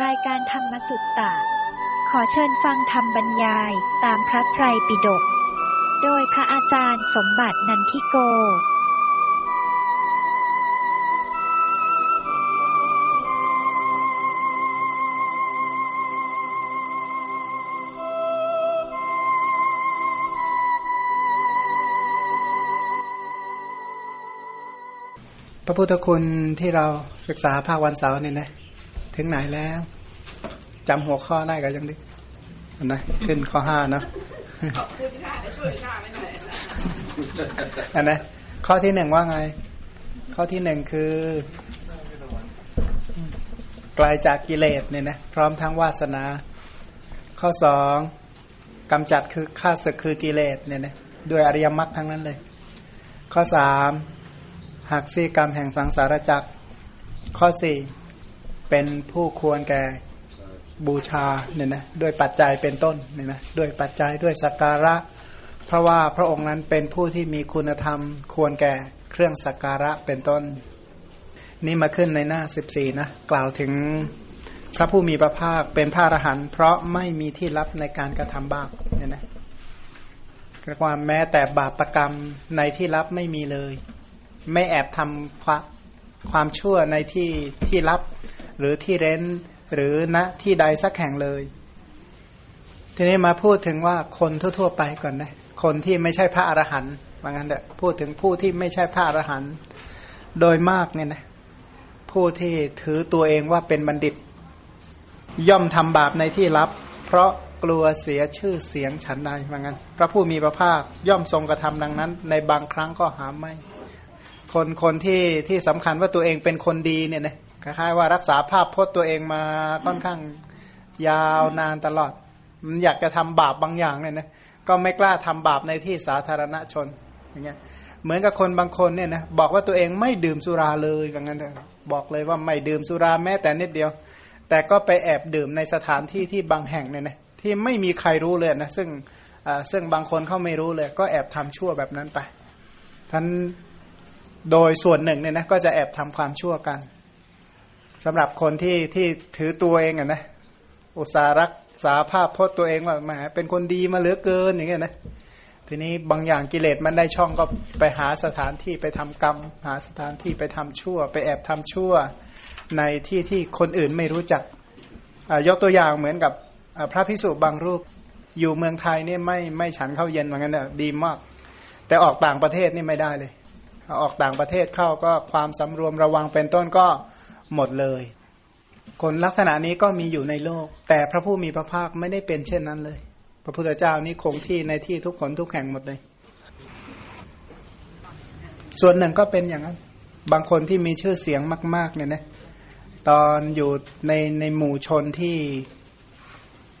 รายการธรรมสุตตะ ขอเชิญฟังธรรมบรรยายตามพระไตรปิฎก โดยพระอาจารย์สมบัตินันทิโก พระพุทธคุณที่เราศึกษาภาควันเสาร์นี่นะ ถึงไหนแล้วจำหัวข้อได้กันยังดิอันนะขึ้นข้อห้าเนาะอันนะข้อที่หนึ่งว่าไง ข้อที่หนึ่งคือ ไกลาจากกิเลสเนี่ยนะพร้อมทั้งวาสนา ข้อสองกำจัดคือฆ่าศึกคือกิเลสเนี่ยนะด้วยอริยมรรคทั้งนั้นเลย ข้อสามหักซี่กรรมแห่งสังสารจักร ข้อสี่ เป็นผู้ควรแก่บูชาเนี่ยนะด้วยปัจจัยเป็นต้นเนี่ยนะด้วยปัจจัยด้วยสักการะ เพราะว่าพระองค์นั้นเป็นผู้ที่มีคุณธรรม ควรแก่เครื่องสักการะเป็นต้น นี่มาขึ้นในหน้าสิบสี่นะกล่าวถึงพระผู้มีพระภาคเป็นพระอรหันต์เพราะไม่มีที่ลับในการกระทำบาปเนี่ยนะเรียกว่าแม้แต่บาปประกรรมในที่ลับไม่มีเลย ไม่แอบทำความความชั่วในที่ที่ลับ หรือที่เร้นหรือณที่ใดสักแห่งเลย ทีนี้มาพูดถึงว่าคนทั่ว ๆ ไปก่อนนะคนที่ไม่ใช่พระอรหันต์ว่างั้นเถอพูดถึงผู้ที่ไม่ใช่พระอรหันต์โดยมากเนี่ยนะผู้ที่ถือตัวเองว่าเป็นบัณฑิต ย่อมทำบาปในที่ลับ เพราะกลัวเสียชื่อเสียงฉันใดว่างั้น พระผู้มีพระภาคย่อมทรงกระทำดังนั้น ในบางครั้งก็หาไม่ คนคนที่ที่สำคัญว่าตัวเองเป็นคนดีเนี่ยนะ คล้ายๆว่ารักษาภาพพจน์ตัวเองมาค่อนข้างยาวนานตลอด มันอยากจะทำบาปบางอย่างเนี่ยนะก็ไม่กล้าทำบาปในที่สาธารณชนอย่างเงี้ยเหมือนกับคนบางคนเนี่ยนะบอกว่าตัวเองไม่ดื่มสุราเลยอย่างนั้นบอกเลยว่าไม่ดื่มสุราแม้แต่นิดเดียว แต่ก็ไปแอบดื่มในสถานที่ที่บางแห่งเนี่ยนะที่ไม่มีใครรู้เลยนะซึ่งซึ่งบางคนเขาไม่รู้เลย ก็แอบทำชั่วแบบนั้นไปท่านโดยส่วนหนึ่งเนี่ยนะก็จะแอบทำความชั่วกัน สำหรับคนที่ที่ถือตัวเองอะนะอุตสารักษาภาพพจน์ตัวเองว่าแหมเป็นคนดีมาเหลือเกินอย่างเงี้ยนะทีนี้บางอย่างกิเลสมันได้ช่องก็ไปหาสถานที่ไปทำกรรม หาสถานที่ไปทำชั่ว ไปแอบทำชั่วในที่ที่คนอื่นไม่รู้จักยกตัวอย่างเหมือนกับพระพิสุบางรูปอยู่เมืองไทยเนี่ยไม่ไม่ฉันเข้าเย็นเหมือนกันเนอะดีมาก แต่ออกต่างประเทศนี่ไม่ได้เลย ออกต่างประเทศเข้าก็ความสำรวมระวังเป็นต้นก็ หมดเลย คนลักษณะนี้ก็มีอยู่ในโลก แต่พระผู้มีพระภาคไม่ได้เป็นเช่นนั้นเลย พระพุทธเจ้านี่คงที่ในที่ทุกคนทุกแห่งหมดเลย ส่วนหนึ่งก็เป็นอย่างนั้น บางคนที่มีชื่อเสียงมาก ๆ เนี่ยนะตอนอยู่ในในหมู่ชนที่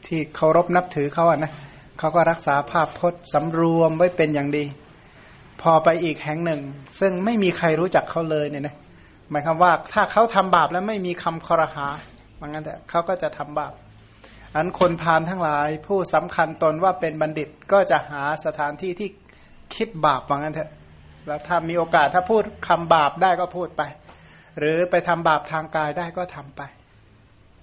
ที่เคารพนับถือเขาอะนะเขาก็รักษาภาพพจน์สำรวมไว้เป็นอย่างดี พอไปอีกแห่งหนึ่ง ซึ่งไม่มีใครรู้จักเขาเลยเนี่ยนะ หมายความว่าถ้าเขาทำบาปแล้วไม่มีคำคอรหาว่างั้นแต่เขาก็จะทำบาปอันคนพาลทั้งหลาย ผู้สำคัญตนว่าเป็นบัณฑิตก็จะหาสถานที่ที่คิดบาปว่างั้นเถอะแล้วถ้ามีโอกาสถ้าพูดคำบาปได้ก็พูดไป หรือไปทำบาปทางกายได้ก็ทำไป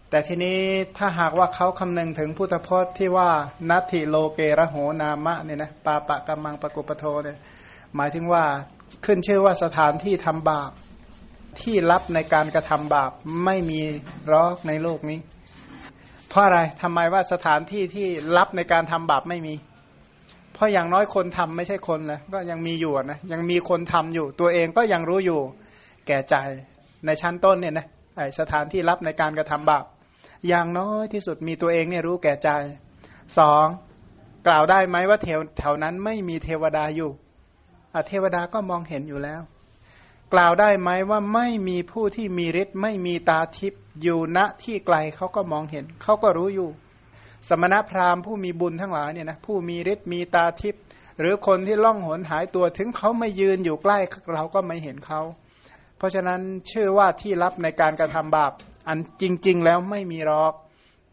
แต่ทีนี้ถ้าหากว่าเขาคำนึงถึงพุทธพจน์ที่ว่านัตถิโลเกระโหนามะเนี่ยนะปาปะกัมมังปะกุปโทเนี่ยหมายถึงว่าขึ้นชื่อว่าสถานที่ทำบาป ที่รับในการกระทำบาปไม่มีรอกในโลกนี้ เพราะอะไรทำไมว่าสถานที่ที่รับในการทำบาปไม่มี เพราะอย่างน้อยคนทำไม่ใช่คนเลยก็ยังมีอยู่นะยังมีคนทำอยู่ ตัวเองก็ยังรู้อยู่ แก่ใจในชั้นต้นเนี่ยนะไอสถานที่รับในการกระทำบาปอย่างน้อยที่สุดมีตัวเองเนี่ยรู้แก่ใจสองกล่าวได้ไหมว่าแถวแถวนั้นไม่มีเทวดาอยู่เทวดาก็มองเห็นอยู่แล้ว กล่าวได้ไหมว่าไม่มีผู้ที่มีฤทธิ์ไม่มีตาทิพย์อยู่ณที่ไกลเขาก็มองเห็น เขาก็รู้อยู่ สมณพราหมณ์ผู้มีบุญทั้งหลายเนี่ยนะผู้มีฤทธิ์มีตาทิพย์หรือคนที่ล่องหนหายตัวถึงเขาไม่ยืนอยู่ใกล้เราก็ไม่เห็นเขา เพราะฉะนั้นชื่อว่าที่รับในการกระทำบาป อันจริง ๆ แล้วไม่มีรอก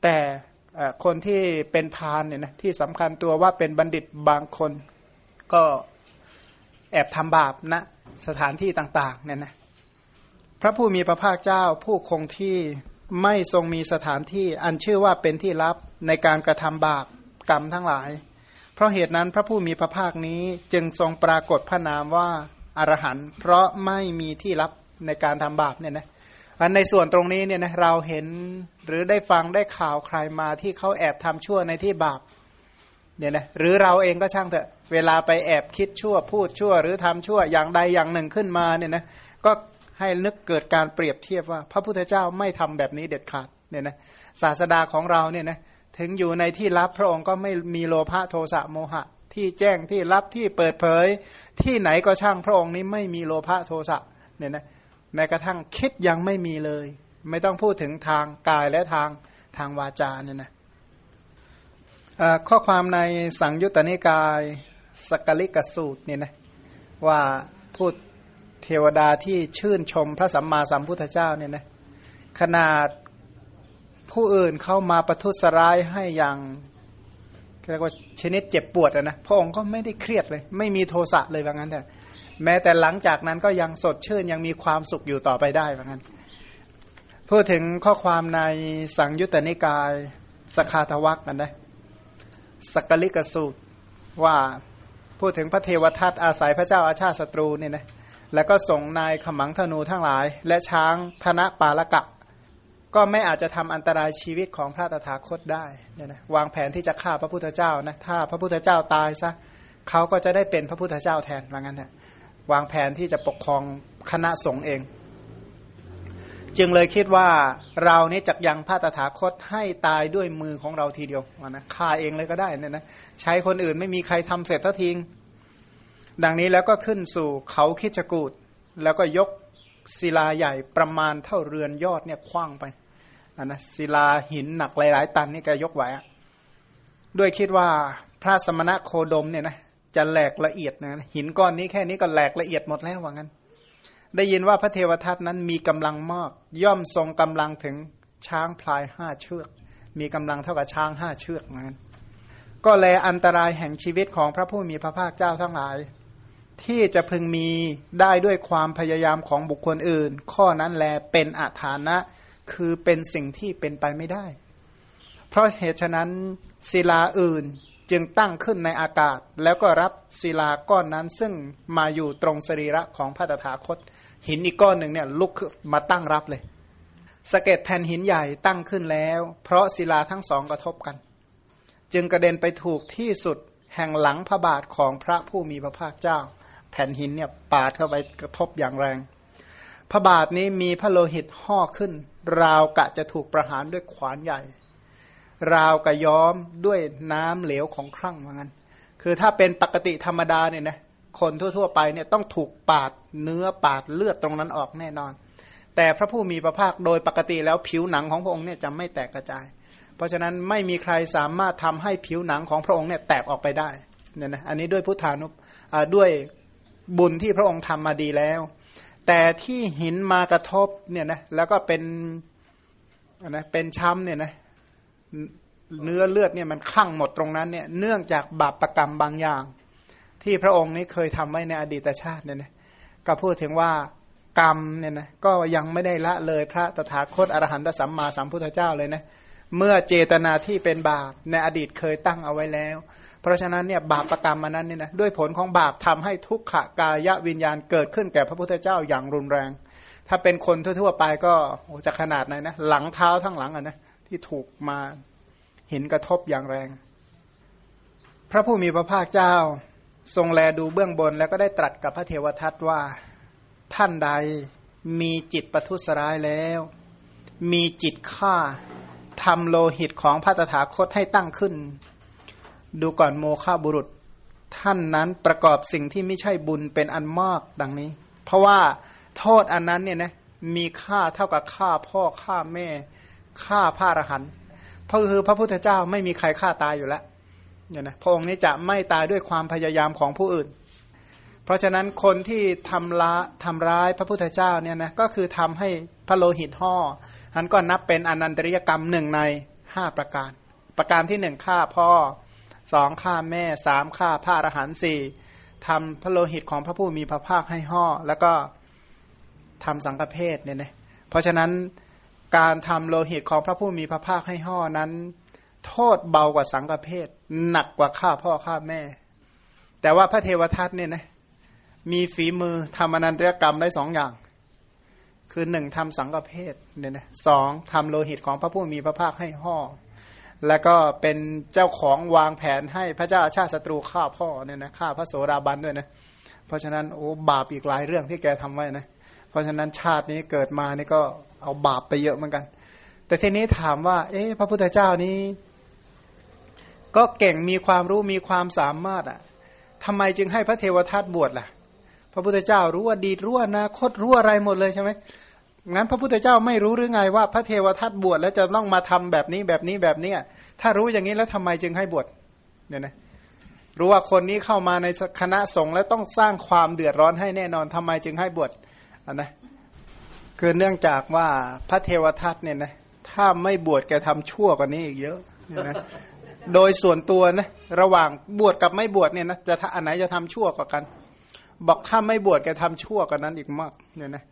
แต่คนที่เป็นพานเนี่ยนะที่สำคัญตัวว่าเป็นบัณฑิตบางคน ก็แอบทำบาปนะ สถานที่ต่างๆเนี่ยนะพระผู้มีพระภาคเจ้าผู้คงที่ไม่ทรงมีสถานที่อันชื่อว่าเป็นที่ลับในการกระทำบาปกรรมทั้งหลาย เพราะเหตุนั้นพระผู้มีพระภาคนี้จึงทรงปรากฏพระนามว่าอารหันต์เพราะไม่มีที่ลับในการทำบาปเนี่ยนะอันในส่วนตรงนี้เนี่ยนะเราเห็นหรือได้ฟังได้ข่าวใครมาที่เขาแอบทำชั่วในที่บาป เนี่ยนะหรือเราเองก็ช่างเถอะ เวลาไปแอบคิดชั่วพูดชั่ว หรือทำชั่วอย่างใดอย่างหนึ่งขึ้นมาเนี่ยนะก็ให้นึกเกิดการเปรียบเทียบว่า พระพุทธเจ้าไม่ทำแบบนี้เด็ดขาดเนี่ยนะศาสดาของเราเนี่ยนะถึงอยู่ในที่ลับพระองค์ก็ไม่มีโลภะโทสะโมหะ ที่แจ้งที่ลับที่เปิดเผย ที่ไหนก็ช่างพระองค์นี้ไม่มีโลภะโทสะเนี่ยนะแม้กระทั่งคิดยังไม่มีเลย ไม่ต้องพูดถึงทางกายและทางทางวาจาเนี่ยนะ ข้อความในสังยุตตนิกายสกลิกสูตรเนี่ยนะว่าพูดเทวดาที่ชื่นชมพระสัมมาสัมพุทธเจ้าเนี่ยนะขนาดผู้อื่นเข้ามาประทุษร้ายให้อย่างเรียกว่าชนิดเจ็บปวดนะพระองค์ก็ไม่ได้เครียดเลย ไม่มีโทสะเลยว่างั้นแต่แม้แต่หลังจากนั้นก็ยังสดชื่นยังมีความสุขอยู่ต่อไปได้ว่างั้นพูดถึงข้อความในสังยุตตนิกายสคาทวักกันนะ สกลิกสูตรว่าพูดถึงพระเทวทัตอาศัยพระเจ้าอาชาติศัตรูเนี่ยนะแล้วก็ส่งนายขมังธนูทั้งหลาย และช้างธนปาลกะ ก็ไม่อาจจะทำอันตรายชีวิตของพระตถาคตได้เนี่ยนะวางแผนที่จะฆ่าพระพุทธเจ้านะถ้าพระพุทธเจ้าตายซะเขาก็จะได้เป็นพระพุทธเจ้าแทนว่างั้นนะวางแผนที่จะปกครองคณะสงฆ์เอง จึงเลยคิดว่าเรานี้จักยังพระตถาคตให้ตายด้วยมือของเราทีเดียวนะฆ่าเองเลยก็ได้เนี่ยนะใช้คนอื่นไม่มีใครทำเสร็จทัทิ้งดังนี้แล้วก็ขึ้นสู่เขาคิจกูดแล้วก็ยกศิลาใหญ่ประมาณเท่าเรือนยอดเนี่ยคว้างไปนนะศิลาหินหนักหลาย ๆ ตันนี่แกยกไหวด้วยคิดว่าพระสมณะโคดมเนี่ยนะจะแหลกละเอียดนะหินก้อนนี้แค่นี้ก็แหลกละเอียดหมดแล้วว่างั้น ได้ยินว่าพระเทวทัตนั้นมีกำลังมากย่อมทรงกำลังถึงช้างพลายห้าเชือก มีกำลังเท่ากับช้างห้าเชือกนั้นก็แลอันตรายแห่งชีวิตของพระผู้มีพระภาคเจ้าทั้งหลาย ที่จะพึงมีได้ด้วยความพยายามของบุคคลอื่น ข้อนั้นแลเป็นอาถานะคือเป็นสิ่งที่เป็นไปไม่ได้ เพราะเหตุฉะนั้นศิลาอื่นจึงตั้งขึ้นในอากาศ แล้วก็รับศิลาก้อนนั้นซึ่งมาอยู่ตรงสรีระของพระตถาคต หินอีกก้อนหนึ่งเนี่ยลุกมาตั้งรับเลยสะเก็ดแผ่นหินใหญ่ตั้งขึ้นแล้ว เพราะศิลาทั้งสองกระทบกัน จึงกระเด็นไปถูกที่สุดแห่งหลังพระบาทของพระผู้มีพระภาคเจ้า แผ่นหินเนี่ยปาดเข้าไปกระทบอย่างแรง พระบาทนี้มีพระโลหิตห่อขึ้น ราวกะจะถูกประหารด้วยขวานใหญ่ ราวกะย้อมด้วยน้ำเหลวของครั่งเหมือนกันคือถ้าเป็นปกติธรรมดาเนี่ยนะ คนทั่ว ๆ ไปเนี่ยต้องถูกปาดเนื้อปาดเลือดตรงนั้นออกแน่นอน แต่พระผู้มีพระภาคโดยปกติแล้วผิวหนังของพระองค์เนี่ยจะไม่แตกกระจาย เพราะฉะนั้นไม่มีใครสามารถทำให้ผิวหนังของพระองค์เนี่ยแตกออกไปได้เนี่ยนะอันนี้ด้วยพุทธานุด้วยบุญที่พระองค์ทำมาดีแล้ว แต่ที่หินมากระทบเนี่ยนะแล้วก็เป็นนะเป็นช้ำเนี่ยนะเนื้อเลือดเนี่ยมันคั่งหมดตรงนั้นเนี่ยเนื่องจากบาปประกรรมบางอย่าง ที่พระองค์นี้เคยทำไว้ในอดีตชาติเนี่ยนะก็พูดถึงว่ากรรมเนี่ยนะก็ยังไม่ได้ละเลยพระตถาคตอรหันตสัมมาสัมพุทธเจ้าเลยนะเมื่อเจตนาที่เป็นบาปในอดีตเคยตั้งเอาไว้แล้ว เพราะฉะนั้นเนี่ยบาปประกรรมมานั้นเนี่ยนะด้วยผลของบาปทำให้ทุกขกายวิญญาณเกิดขึ้นแก่พระพุทธเจ้าอย่างรุนแรง ถ้าเป็นคนทั่วๆไปก็โอ้จะขนาดไหนนะหลังเท้าทั้งหลังอะนะที่ถูกมาเห็นกระทบอย่างแรง พระผู้มีพระภาคเจ้า ทรงแลดูเบื้องบนแล้วก็ได้ตรัสกับพระเทวทัตว่าท่านใดมีจิตประทุษร้ายแล้ว มีจิตฆ่าทำโลหิตของพระตถาคตให้ตั้งขึ้น ดูก่อนโมฆะบุรุษ ท่านนั้นประกอบสิ่งที่ไม่ใช่บุญเป็นอันมากดังนี้ เพราะว่าโทษอันนั้นเนี่ยนะมีค่าเท่ากับฆ่าพ่อฆ่าแม่ฆ่าพระอรหันต์เพราะคือพระพุทธเจ้าไม่มีใครฆ่าตายอยู่แล้ว เนี่ยนะพระองค์นี้จะไม่ตายด้วยความพยายามของผู้อื่น เพราะฉะนั้นคนที่ทำละทำร้ายพระพุทธเจ้าเนี่ยนะก็คือทำให้พระโลหิตห่ออันก็นับเป็นอนันตริยกรรมหนึ่งในห้าประการ ประการที่หนึ่งฆ่าพ่อสองฆ่าแม่สามฆ่าพระอรหันต์สี่ทำพระโลหิตของพระผู้มีพระภาคให้ห่อแล้วก็ทำสังฆเพศเนี่ยนะเพราะฉะนั้นการทำโลหิตของพระผู้มีพระภาคให้ห่อนั้น โทษเบากว่าสังฆเพศหนักกว่าฆ่าพ่อฆ่าแม่ แต่ว่าพระเทวทัตเนี่ยนะมีฝีมือทำอนันตรกรรมได้สองอย่าง คือหนึ่งทำสังฆเพศเนี่ยนะสองทำโลหิตของพระผู้มีพระภาคให้ห่อแล้วก็เป็นเจ้าของวางแผนให้พระเจ้าชาติศัตรูฆ่าพ่อเนี่ยนะฆ่าพระโสดาบันด้วยนะเพราะฉะนั้นโอ้บาปอีกหลายเรื่องที่แกทำไว้นะเพราะฉะนั้นชาตินี้เกิดมานี่ก็เอาบาปไปเยอะเหมือนกัน แต่ทีนี้ถามว่า เอ๊ะพระพุทธเจ้านี้ ก็เก่งมีความรู้มีความสามารถอะทำไมจึงให้พระเทวทัตบวชล่ะ พระพุทธเจ้ารู้ว่าดีรู้ว่านาคตรู้อะไรหมดเลยใช่ไหมงั้นพระพุทธเจ้าไม่รู้หรือไงว่า พระเทวทัตบวชแล้วจะต้องมาทำแบบนี้แบบนี้แบบนี้ถ้ารู้อย่างนี้แล้วทำไมจึงให้บวชเนี่ยนะรู้ว่าคนนี้เข้ามาในคณะสงฆ์แล้วต้องสร้างความเดือดร้อนให้แน่นอนทำไมจึงให้บวชอันนะคือเนื่องจากว่าพระเทวทัตเนี่ยนะถ้าไม่บวชแกทำชั่วกว่านี้อีกเยอะเนี่ยนะ โดยส่วนตัวนะระหว่างบวชกับไม่บวชเนี่ยนะจะอันไหนจะทำชั่วกว่ากัน บอกถ้าไม่บวชแกทำชั่วกว่านั้นอีกมากเนี่ยนะ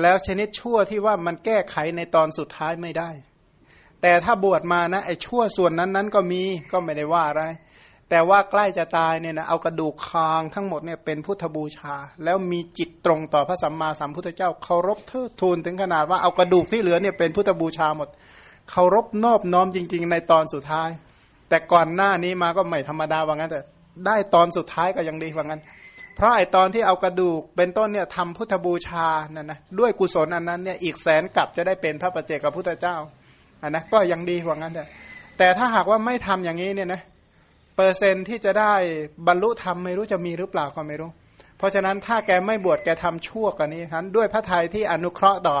แล้วชนิดชั่วที่ว่ามันแก้ไขในตอนสุดท้ายไม่ได้ แต่ถ้าบวชมานะไอ้ชั่วส่วนนั้นนั้นก็มีก็ไม่ได้ว่าอะไร แต่ว่าใกล้จะตายเนี่ยนะเอากระดูกคางทั้งหมดเนี่ยเป็นพุทธบูชา แล้วมีจิตตรงต่อพระสัมมาสัมพุทธเจ้าเคารพเทิดทูนถึงขนาดว่าเอากระดูกที่เหลือเนี่ยเป็นพุทธบูชาหมดเคารพนอบน้อมจริง ๆ ในตอนสุดท้าย แต่ก่อนหน้านี้มาก็ไม่ธรรมดาว่างั้นแต่ได้ตอนสุดท้ายก็ยังดีว่างั้น เพราะไอตอนที่เอากระดูกเป็นต้นเนี่ยทำพุทธบูชานั่นนะด้วยกุศลอันนั้นเนี่ยอีกแสนกลับจะได้เป็นพระประเจกับพุทธเจ้าอันนะก็ยังดีว่างั้นแต่แต่ถ้าหากว่าไม่ทำอย่างนี้เนี่ยนะเปอร์เซ็นที่จะได้บรรลุธรรมไม่รู้จะมีหรือเปล่าก็ไม่รู้ เพราะฉะนั้นถ้าแกไม่บวชแกทำชั่วกันนี้ครับด้วยพระทัยที่อนุเคราะห์ต่อ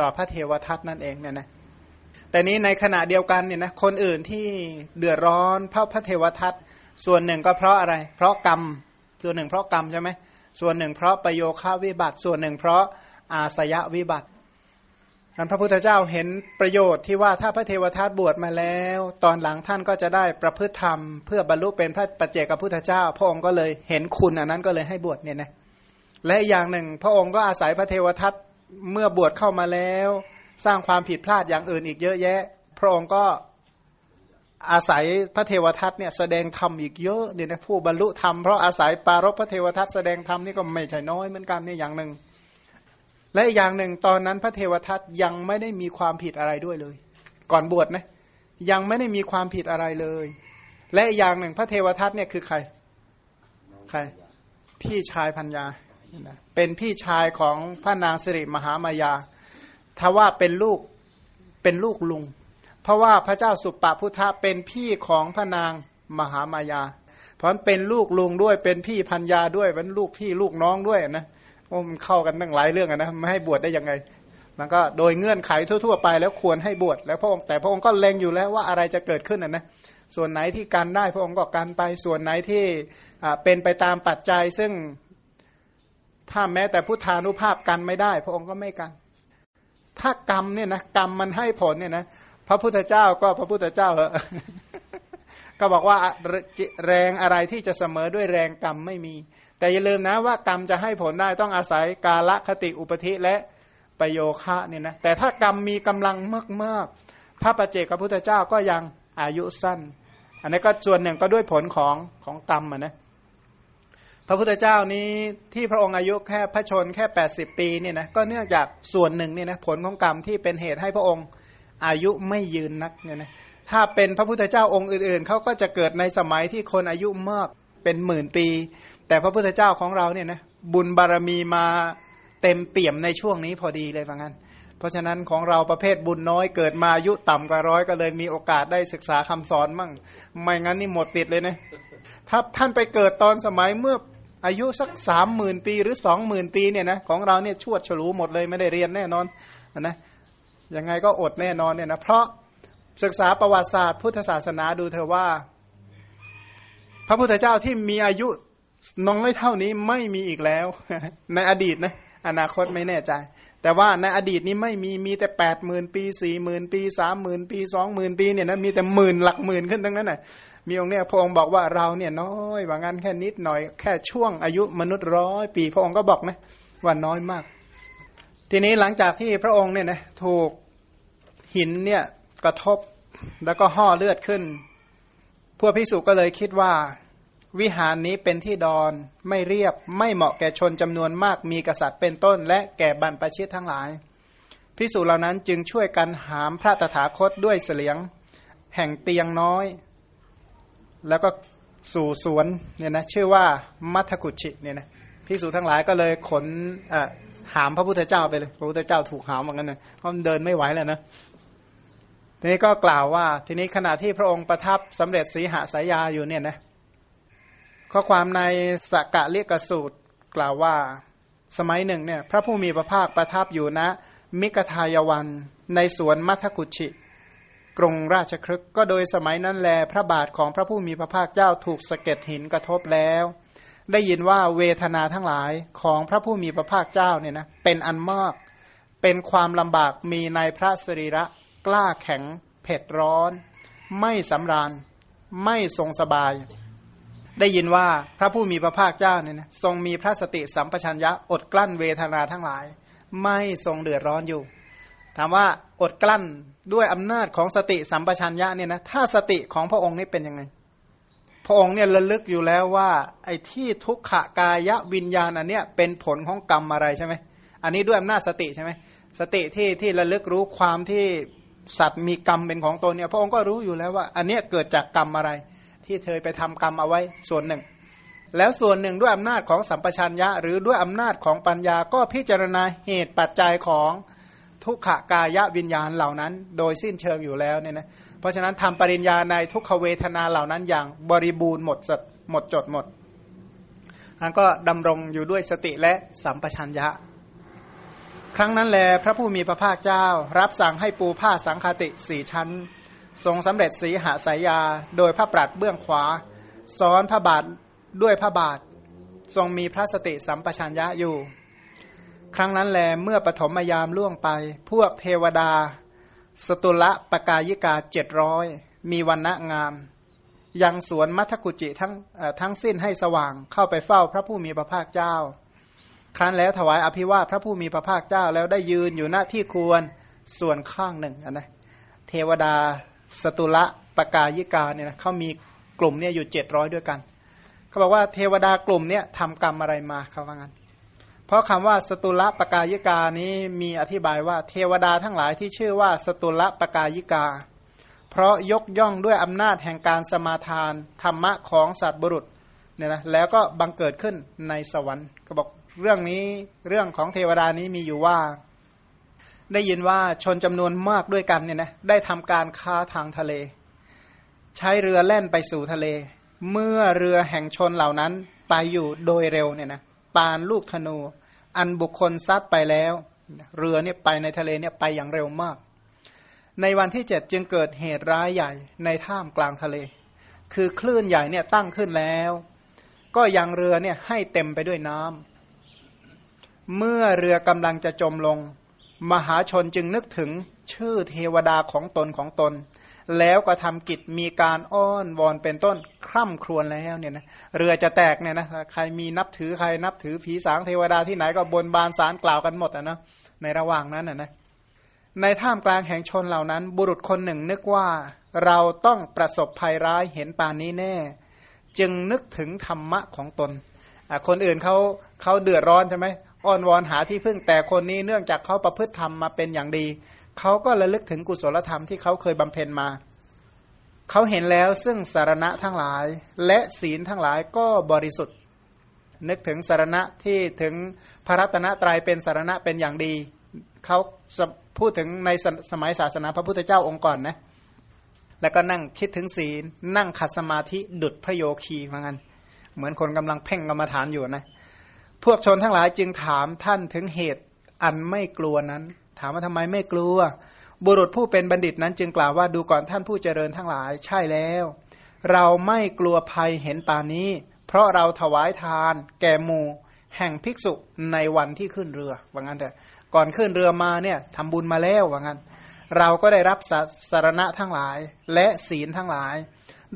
ต่อพระเทวทัตนั่นเองเนี่ยนะ แต่นี้ในขณะเดียวกันเนี่ยนะคนอื่นที่เดือดร้อนเพราะพระเทวทัตส่วนหนึ่งก็เพราะอะไร เพราะกรรมส่วนหนึ่งเพราะกรรมใช่ไหมส่วนหนึ่งเพราะประโยคาวิบัติ ส่วนหนึ่งเพราะอาสยวิบัติท่านพระพุทธเจ้าเห็นประโยชน์ที่ว่าถ้าพระเทวทัตบวชมาแล้ว ตอนหลังท่านก็จะได้ประพฤติธรรม เพื่อบรรลุเป็นพระปัจเจกพุทธเจ้า พระองค์ก็เลยเห็นคุณอันนั้นก็เลยให้บวชเนี่ยนะและอย่างหนึ่งพระองค์ก็อาศัยพระเทวทัตเมื่อบวชเข้ามาแล้ว สร้างความผิดพลาดอย่างอื่นอีกเยอะแยะ พระองค์ก็อาศัยพระเทวทัตเนี่ยแสดงธรรมอีกเยอะเนี่ยนะผู้บรรลุธรรมเพราะอาศัยปารบพระเทวทัตแสดงธรรมนี่ก็ไม่ใช่น้อยเหมือนกันนี่อย่างหนึ่ง และอีกอย่างหนึ่งตอนนั้นพระเทวทัตยังไม่ได้มีความผิดอะไรด้วยเลย ก่อนบวชนะยังไม่ได้มีความผิดอะไรเลย และอีกอย่างหนึ่งพระเทวทัตเนี่ยคือใคร ใคร พี่ชายพัญญาเป็นพี่ชายของพระนางสิริมหามายา ถ้าว่าเป็นลูกเป็นลูกลุง เพราะว่าพระเจ้าสุปปพุทธะเป็นพี่ของพระนางมหามายา เพราะเป็นลูกลุงด้วยเป็นพี่พัญญาด้วยเป็นลูกพี่ลูกน้องด้วยนะโอ้มันเข้ากันตั้งหลายเรื่องนะไม่ให้บวชได้ยังไงมันก็โดยเงื่อนไขทั่ว ๆ ไปแล้วควรให้บวชแล้วพระองค์แต่พระองค์ก็เล็งอยู่แล้วว่าอะไรจะเกิดขึ้นนะนะส่วนไหนที่การได้พระองค์ก็การไปส่วนไหนที่เป็นไปตามปัจจัยซึ่งถ้าแม้แต่พุทธานุภาพกันไม่ได้ พระองค์ก็ไม่กัน ถ้ากรรมเนี่ยนะกรรมมันให้ผลเนี่ยนะพระพุทธเจ้าก็พระพุทธเจ้าเหอะก็บอกว่าแรงอะไรที่จะเสมอด้วยแรงกรรมไม่มี แต่อย่าลืมนะว่ากรรมจะให้ผลได้ต้องอาศัยกาละคติอุปธิและประโยคะเนี่ยนะแต่ถ้ากรรมมีกำลังมากๆพระประเจกพระพุทธเจ้าก็ยังอายุสั้น อันนี้ก็ส่วนหนึ่งก็ด้วยผลของของกรรมอะนะ พระพุทธเจ้านี้ที่พระองค์อายุแค่พระชนแค่ 80 ปีเนี่ยนะก็เนื่องจากส่วนหนึ่งเนี่ยนะผลของกรรมที่เป็นเหตุให้พระองค์อายุไม่ยืนนักเนี่ยนะถ้าเป็นพระพุทธเจ้าองค์อื่นๆเขาก็จะเกิดในสมัยที่คนอายุมากเป็นหมื่นปี แต่พระพุทธเจ้าของเราเนี่ยนะบุญบารมีมาเต็มเปี่ยมในช่วงนี้พอดีเลยว่างั้น เพราะฉะนั้นของเราประเภทบุญน้อยเกิดมาอายุต่ำกว่าร้อยก็เลยมีโอกาสได้ศึกษาคำสอนมั่ง ไม่งั้นนี่หมดติดเลยนะถ้าท่านไปเกิดตอนสมัยเมื่อ อายุสักสามหมื่นปีหรือสองหมื่นปีเนี่ยนะของเราเนี่ยชวดฉลูหมดเลยไม่ได้เรียนแน่นอนนะยังไงก็อดแน่นอนเนี่ยนะเพราะศึกษาประวัติศาสตร์พุทธศาสนาดูเธอว่า พระพุทธเจ้าที่มีอายุน้อยเท่านี้ไม่มีอีกแล้ว ในอดีตนะอนาคตไม่แน่ใจ แต่ว่าในอดีตนี้ไม่มีมีแต่แปดหมื่นปีสี่หมื่นปีสามหมื่นปีสองหมื่นปีเนี่ยนะมีแต่หมื่นหลักหมื่นขึ้นทั้งนั้นน่ะ มีองค์เนี่ยพระองค์บอกว่าเราเนี่ยน้อยว่างั้นแค่นิดหน่อยแค่ช่วงอายุมนุษย์ร้อยปี พระองค์ก็บอกนะว่าน้อยมาก ทีนี้หลังจากที่พระองค์เนี่ยนะถูกหินเนี่ยกระทบแล้วก็ห่อเลือดขึ้น พวกพิสุก็เลยคิดว่า วิหารนี้เป็นที่ดอนไม่เรียบไม่เหมาะแก่ชนจำนวนมากมีกษัตริย์เป็นต้น และแก่บรรพชิตทั้งหลายพิสุเหล่านั้นจึงช่วยกันหามพระตถาคตด้วยเสลียง แห่งเตียงน้อย แล้วก็สู่สวนเนี่ยนะชื่อว่ามัทกุชิเนี่ยนะพิสูจทั้งหลายก็เลยขนหามพระพุทธเจ้าไปเลยพระพุทธเจ้าถูกหามเหมือนกันนะเพราะมันเดินไม่ไหวแล้วนะทีนี้ก็กล่าวว่า ทีนี้ขณะที่พระองค์ประทับสำเร็จสีหสายาอยู่เนี่ยนะข้อความในสกกะเลียกสูตรกล่าวว่า สมัยหนึ่งเนี่ย พระผู้มีพระภาคประทับอยู่ณนะมิกทายวันในสวนมัทกุชิ กรุงราชครึกก็โดยสมัยนั้นแลพระบาทของพระผู้มีพระภาคเจ้าถูกสะเก็ดหินกระทบแล้ว ได้ยินว่าเวทนาทั้งหลายของพระผู้มีพระภาคเจ้าเนี่ยนะเป็นอันมาก เป็นความลำบากมีในพระสรีระกล้าแข็งเผ็ดร้อน ไม่สำราญ ไม่ทรงสบาย ได้ยินว่าพระผู้มีพระภาคเจ้าเนี่ยนะทรงมีพระสติสัมปชัญญะอดกลั้นเวทนาทั้งหลาย ไม่ทรงเดือดร้อนอยู่ ถามว่าอดกลั้นด้วยอำนาจของสติสัมปชัญญะเนี่ยนะถ้าสติของพระองค์นี่เป็นยังไง พระองค์เนี่ยระลึกอยู่แล้วว่า ไอ้ที่ทุกขกายวิญญาณอันเนี้ยเป็นผลของกรรมอะไรใช่ไหมอันนี้ด้วยอำนาจสติใช่ไหมสติที่ที่ระลึกรู้ความที่สัตว์มีกรรมเป็นของตนเนี่ย พระองค์ก็รู้อยู่แล้วว่า อันเนี้ยเกิดจากกรรมอะไร ที่เธอไปทำกรรมเอาไว้ส่วนหนึ่ง แล้วส่วนหนึ่งด้วยอำนาจของสัมปชัญญะ หรือด้วยอำนาจของปัญญาก็พิจารณาเหตุปัจจัยของ ทุกขกายวิญญาณเหล่านั้น โดยสิ้นเชิงอยู่แล้วเนี่ยนะเพราะฉะนั้นทำปริญญาในทุกขเวทนาเหล่านั้นอย่างบริบูรณ์หมดหมดจดหมดอันก็ดำรงอยู่ด้วยสติและสัมปชัญญะ ครั้งนั้นแลพระผู้มีพระภาคเจ้า รับสั่งให้ปูผ้าสังคติสี่ชั้น ทรงสำเร็จสีหาสายยา โดยพระปรัดเบื้องขวา ซ้อนพระบาทด้วยพระบาท ทรงมีพระสติสัมปชัญญะอยู่ ครั้งนั้นแลเมื่อปฐมยามล่วงไป พวกเทวดา สตุละปกายิกาเจ็ดร้อยมีวันณะงาม ยังสวนมัทกุจิทั้งทั้งสิ้นให้สว่างเข้าไปเฝ้าพระผู้มีพระภาคเจ้า ครั้นแล้วถวายอภิวาทพระผู้มีพระภาคเจ้าแล้วได้ยืนอยู่หน้าที่ควรส่วนข้างหนึ่งนะเทวดาสตุละปกายิกาเนี่ยนะเขามีกลุ่มเนี่ยอยู่เจ็ดร้อยด้วยกัน เขาบอกว่าเทวดากลุ่มเนี่ยทำกรรมอะไรมาเขาว่างั้น เพราะคำว่าสตุละปกายิกานี้มีอธิบายว่าเทวดาทั้งหลายที่ชื่อว่าสตุละปกายิกา เพราะยกย่องด้วยอำนาจแห่งการสมาทานธรรมะของสัตว์บุรุษเนี่ยนะแล้วก็บังเกิดขึ้นในสวรรค์ก็บอกเรื่องนี้เรื่องของเทวดานี้มีอยู่ว่า ได้ยินว่าชนจำนวนมากด้วยกันเนี่ยนะได้ทำการค้าทางทะเล ใช้เรือแล่นไปสู่ทะเล เมื่อเรือแห่งชนเหล่านั้นไปอยู่โดยเร็วเนี่ยนะ ปานลูกธนู อันบุคคลซัดไปแล้ว เรือเนี่ยไปในทะเลเนี่ยไปอย่างเร็วมาก ในวันที่เจ็ดจึงเกิดเหตุร้ายใหญ่ในท่ามกลางทะเล คือคลื่นใหญ่เนี่ยตั้งขึ้นแล้ว ก็ยังเรือเนี่ยให้เต็มไปด้วยน้ำเมื่อเรือกำลังจะจมลง มหาชนจึงนึกถึงชื่อเทวดาของตนของตน แล้วก็ทำกิจมีการอ้อนวอนเป็นต้นคร่ำครวญแล้วเนี่ยนะเรือจะแตกเนี่ยนะใครมีนับถือใครนับถือผีสางเทวดาที่ไหนก็บนบานสารกล่าวกันหมดอะนะในระหว่างนั้นอะนะในท่ามกลางแห่งชนเหล่านั้น บุรุษคนหนึ่งนึกว่าเราต้องประสบภัยร้ายเห็นป่านนี้แน่ จึงนึกถึงธรรมะของตน คนอื่นเขาเขาเดือดร้อนใช่ไหมอ้อนวอนหาที่พึ่งแต่คนนี้เนื่องจากเขาประพฤติธรรมมาเป็นอย่างดี เขาก็ระลึกถึงกุศลธรรมที่เขาเคยบำเพ็ญมา เขาเห็นแล้วซึ่งสารณะทั้งหลาย และศีลทั้งหลายก็บริสุทธิ์ นึกถึงสารณะที่ถึงพระรัตนตรัยเป็นสารณะเป็นอย่างดี เขาพูดถึงในสมัยศาสนาพระพุทธเจ้าองค์ก่อนนะแล้วก็นั่งคิดถึงศีล นั่งขัดสมาธิดุดพระโยคีเหมือนกันเหมือนคนกำลังเพ่งกรรมฐานอยู่นะ พวกชนทั้งหลายจึงถามท่านถึงเหตุอันไม่กลัวนั้น ถามว่าทำไมไม่กลัว บุรุษผู้เป็นบัณฑิตนั้นจึงกล่าวว่าดูก่อนท่านผู้เจริญทั้งหลายใช่แล้ว เราไม่กลัวภัยเห็นป่านนี้ เพราะเราถวายทาน แก่หมู่แห่งภิกษุในวันที่ขึ้นเรือว่างั้นเถอะก่อนขึ้นเรือมาเนี่ยทำบุญมาแล้วว่างั้น เราก็ได้รับสารณะทั้งหลายและศีลทั้งหลาย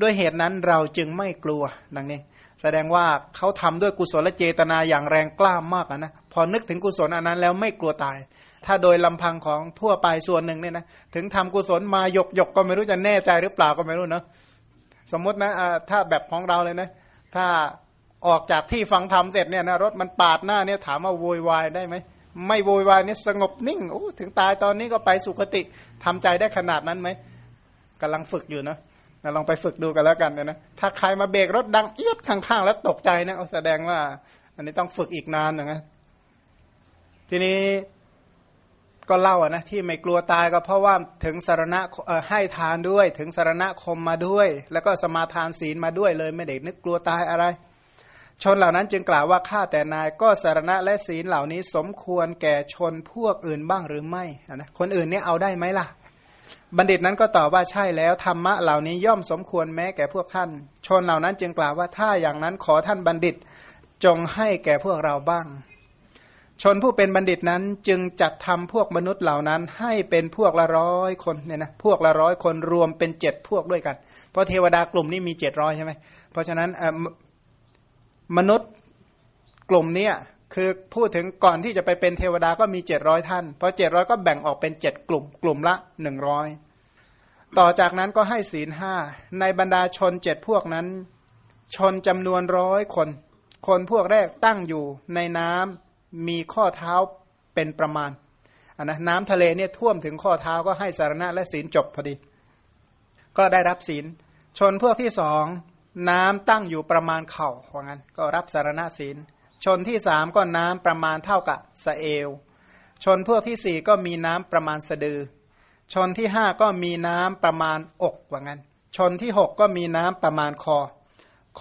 ด้วยเหตุนั้นเราจึงไม่กลัวดังนี้ แสดงว่าเขาทำด้วยกุศลเจตนาอย่างแรงกล้ามากนะพอนึกถึงกุศลอันนั้นแล้วไม่กลัวตาย ถ้าโดยลำพังของทั่วไปส่วนหนึ่งเนี่ยนะถึงทำกุศลมาหยกหยกก็ไม่รู้จะแน่ใจหรือเปล่าก็ไม่รู้เนาะสมมตินะถ้าแบบของเราเลยนะ ถ้าออกจากที่ฟังธรรมเสร็จเนี่ยนะรถมันปาดหน้าเนี่ยถามว่าโวยวายได้ไหมไม่โวยวายเนี่ยสงบนิ่งโอ้ถึงตายตอนนี้ก็ไปสุคติทำใจได้ขนาดนั้นไหมกำลังฝึกอยู่นะ ลองไปฝึกดูกันแล้วกันนะถ้าใครมาเบรกรถดังเอียดข้างๆ แล้วตกใจนะแสดงว่า อันนี้ต้องฝึกอีกนานนะทีนี้ก็เล่าอะนะที่ไม่กลัวตายก็เพราะว่าถึงสารณะให้ทานด้วย ถึงสารณะคมมาด้วย แล้วก็สมาทานศีลมาด้วยเลยไม่ได้นึกกลัวตายอะไร ชนเหล่านั้นจึงกล่าวว่าข้าแต่นายก็สารณะและศีลเหล่านี้สมควรแก่ชนพวกอื่นบ้างหรือไม่นะคนอื่นนี่เอาได้ไหมล่ะ บัณฑิตนั้นก็ตอบว่าใช่แล้วธรรมะเหล่านี้ย่อมสมควรแม้แก่พวกท่าน ชนเหล่านั้นจึงกล่าวว่าถ้าอย่างนั้นขอท่านบัณฑิตจงให้แก่พวกเราบ้าง ชนผู้เป็นบัณฑิตนั้นจึงจัดทำพวกมนุษย์เหล่านั้น ให้เป็นพวกละร้อยคนเนี่ยนะพวกละร้อยคนรวมเป็นเจ็ดพวกด้วยกัน เพราะเทวดากลุ่มนี้มีเจ็ดร้อยใช่ไหมเพราะฉะนั้นมนุษย์กลุ่มนี้ คือพูดถึงก่อนที่จะไปเป็นเทวดาก็มีเจ็ดร้อยท่านพอเจ็ดร้อยก็แบ่งออกเป็นเจ็ดกลุ่ม กลุ่มละหนึ่งร้อยต่อจากนั้นก็ให้ศีลห้าในบรรดาชนเจ็ดพวกนั้น ชนจำนวนร้อยคน คนพวกแรกตั้งอยู่ในน้ำมีข้อเท้าเป็นประมาณนนะน้ำทะเลเนี่ยท่วมถึงข้อเท้าก็ให้สารณะและศีลจบพอดี ก็ได้รับศีล ชนพวกที่สองน้ำตั้งอยู่ประมาณเข่าว่างั้น ก็รับสารณะศีล ชนที่สามก็น้ำประมาณเท่ากับสะเอว ชนพวกที่สี่ก็มีน้ำประมาณสะดือ ชนที่ห้าก็มีน้ำประมาณอกว่างั้น ชนที่หกก็มีน้ำประมาณคอ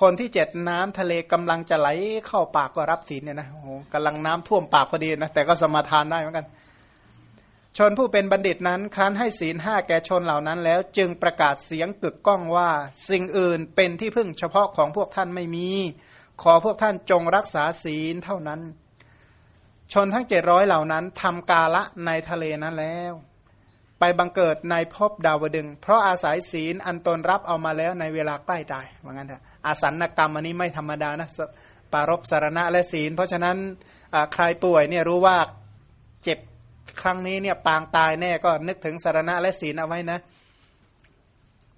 คนที่เจ็ดน้ำทะเลกำลังจะไหลเข้าปากก็รับศีลเนี่ยนะโอ้โหกำลังน้ำท่วมปากพอดีนะแต่ก็สมาทานได้เหมือนกัน ชนผู้เป็นบัณฑิตนั้นครั้นให้ศีลห้าแก่ชนเหล่านั้นแล้ว จึงประกาศเสียงกึกก้องว่า สิ่งอื่นเป็นที่พึ่งเฉพาะของพวกท่านไม่มี ขอพวกท่านจงรักษาศีลเท่านั้น ชนทั้งเจ็ดร้อยเหล่านั้นทำกาละในทะเลนั้นแล้ว ไปบังเกิดในภพดาวดึง เพราะอาศัยศีลอันตนรับเอามาแล้วในเวลาใกล้ตายว่างั้นเถอะอาสันกรรมอันนี้ไม่ธรรมดานะปารบสารณะและศีล เพราะฉะนั้นใครป่วยเนี่ยรู้ว่าเจ็บครั้งนี้เนี่ยปางตายแน่ก็นึกถึงสารณะและศีลเอาไว้นะ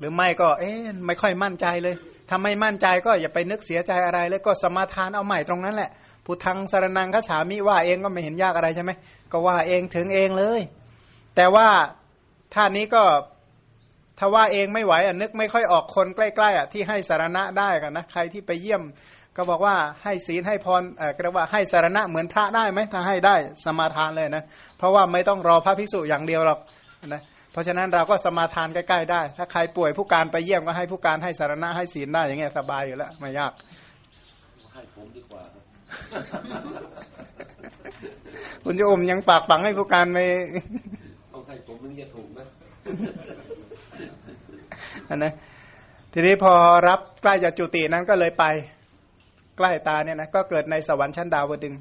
หรือไม่ก็ เอ๊ะไม่ค่อยมั่นใจเลยถ้าไม่มั่นใจก็อย่าไปนึกเสียใจอะไรเลยก็สมาทานเอาใหม่ตรงนั้นแหละพุทธังสารนังขฉามิว่าเองก็ไม่เห็นยากอะไรใช่ไหมก็ว่าเองถึงเองเลย แต่ว่าท่านี้ก็ถ้าว่าเองไม่ไหวอะนึกไม่ค่อยออกคนใกล้ๆอะที่ให้สารณะได้กันนะใครที่ไปเยี่ยม ก็บอกว่าให้ศีลให้พรเออก็เรียกว่าให้สารณะเหมือนพระได้ไหมถ้าให้ได้สมาทานเลยนะเพราะว่าไม่ต้องรอพระภิกษุอย่างเดียวหรอกนะ เพราะฉะนั้นเราก็สมาทานใกล้ๆได้ ถ้าใครป่วยผู้การไปเยี่ยมก็ให้ผู้การให้สารณะให้ศีลได้อย่างเงี้ยสบายอยู่แล้ว ไม่ยากให้ผมดีกว่าคุณจะอมยังฝากฝังให้ผู้การไม่ต้องให้ผมมันจะถูกนะอันนะทีนี้พอรับใกล้จะจุตินั้นก็เลยไป ใกล้ตาเนี่ยนะก็เกิดในสวรรค์ชั้นดาวดึง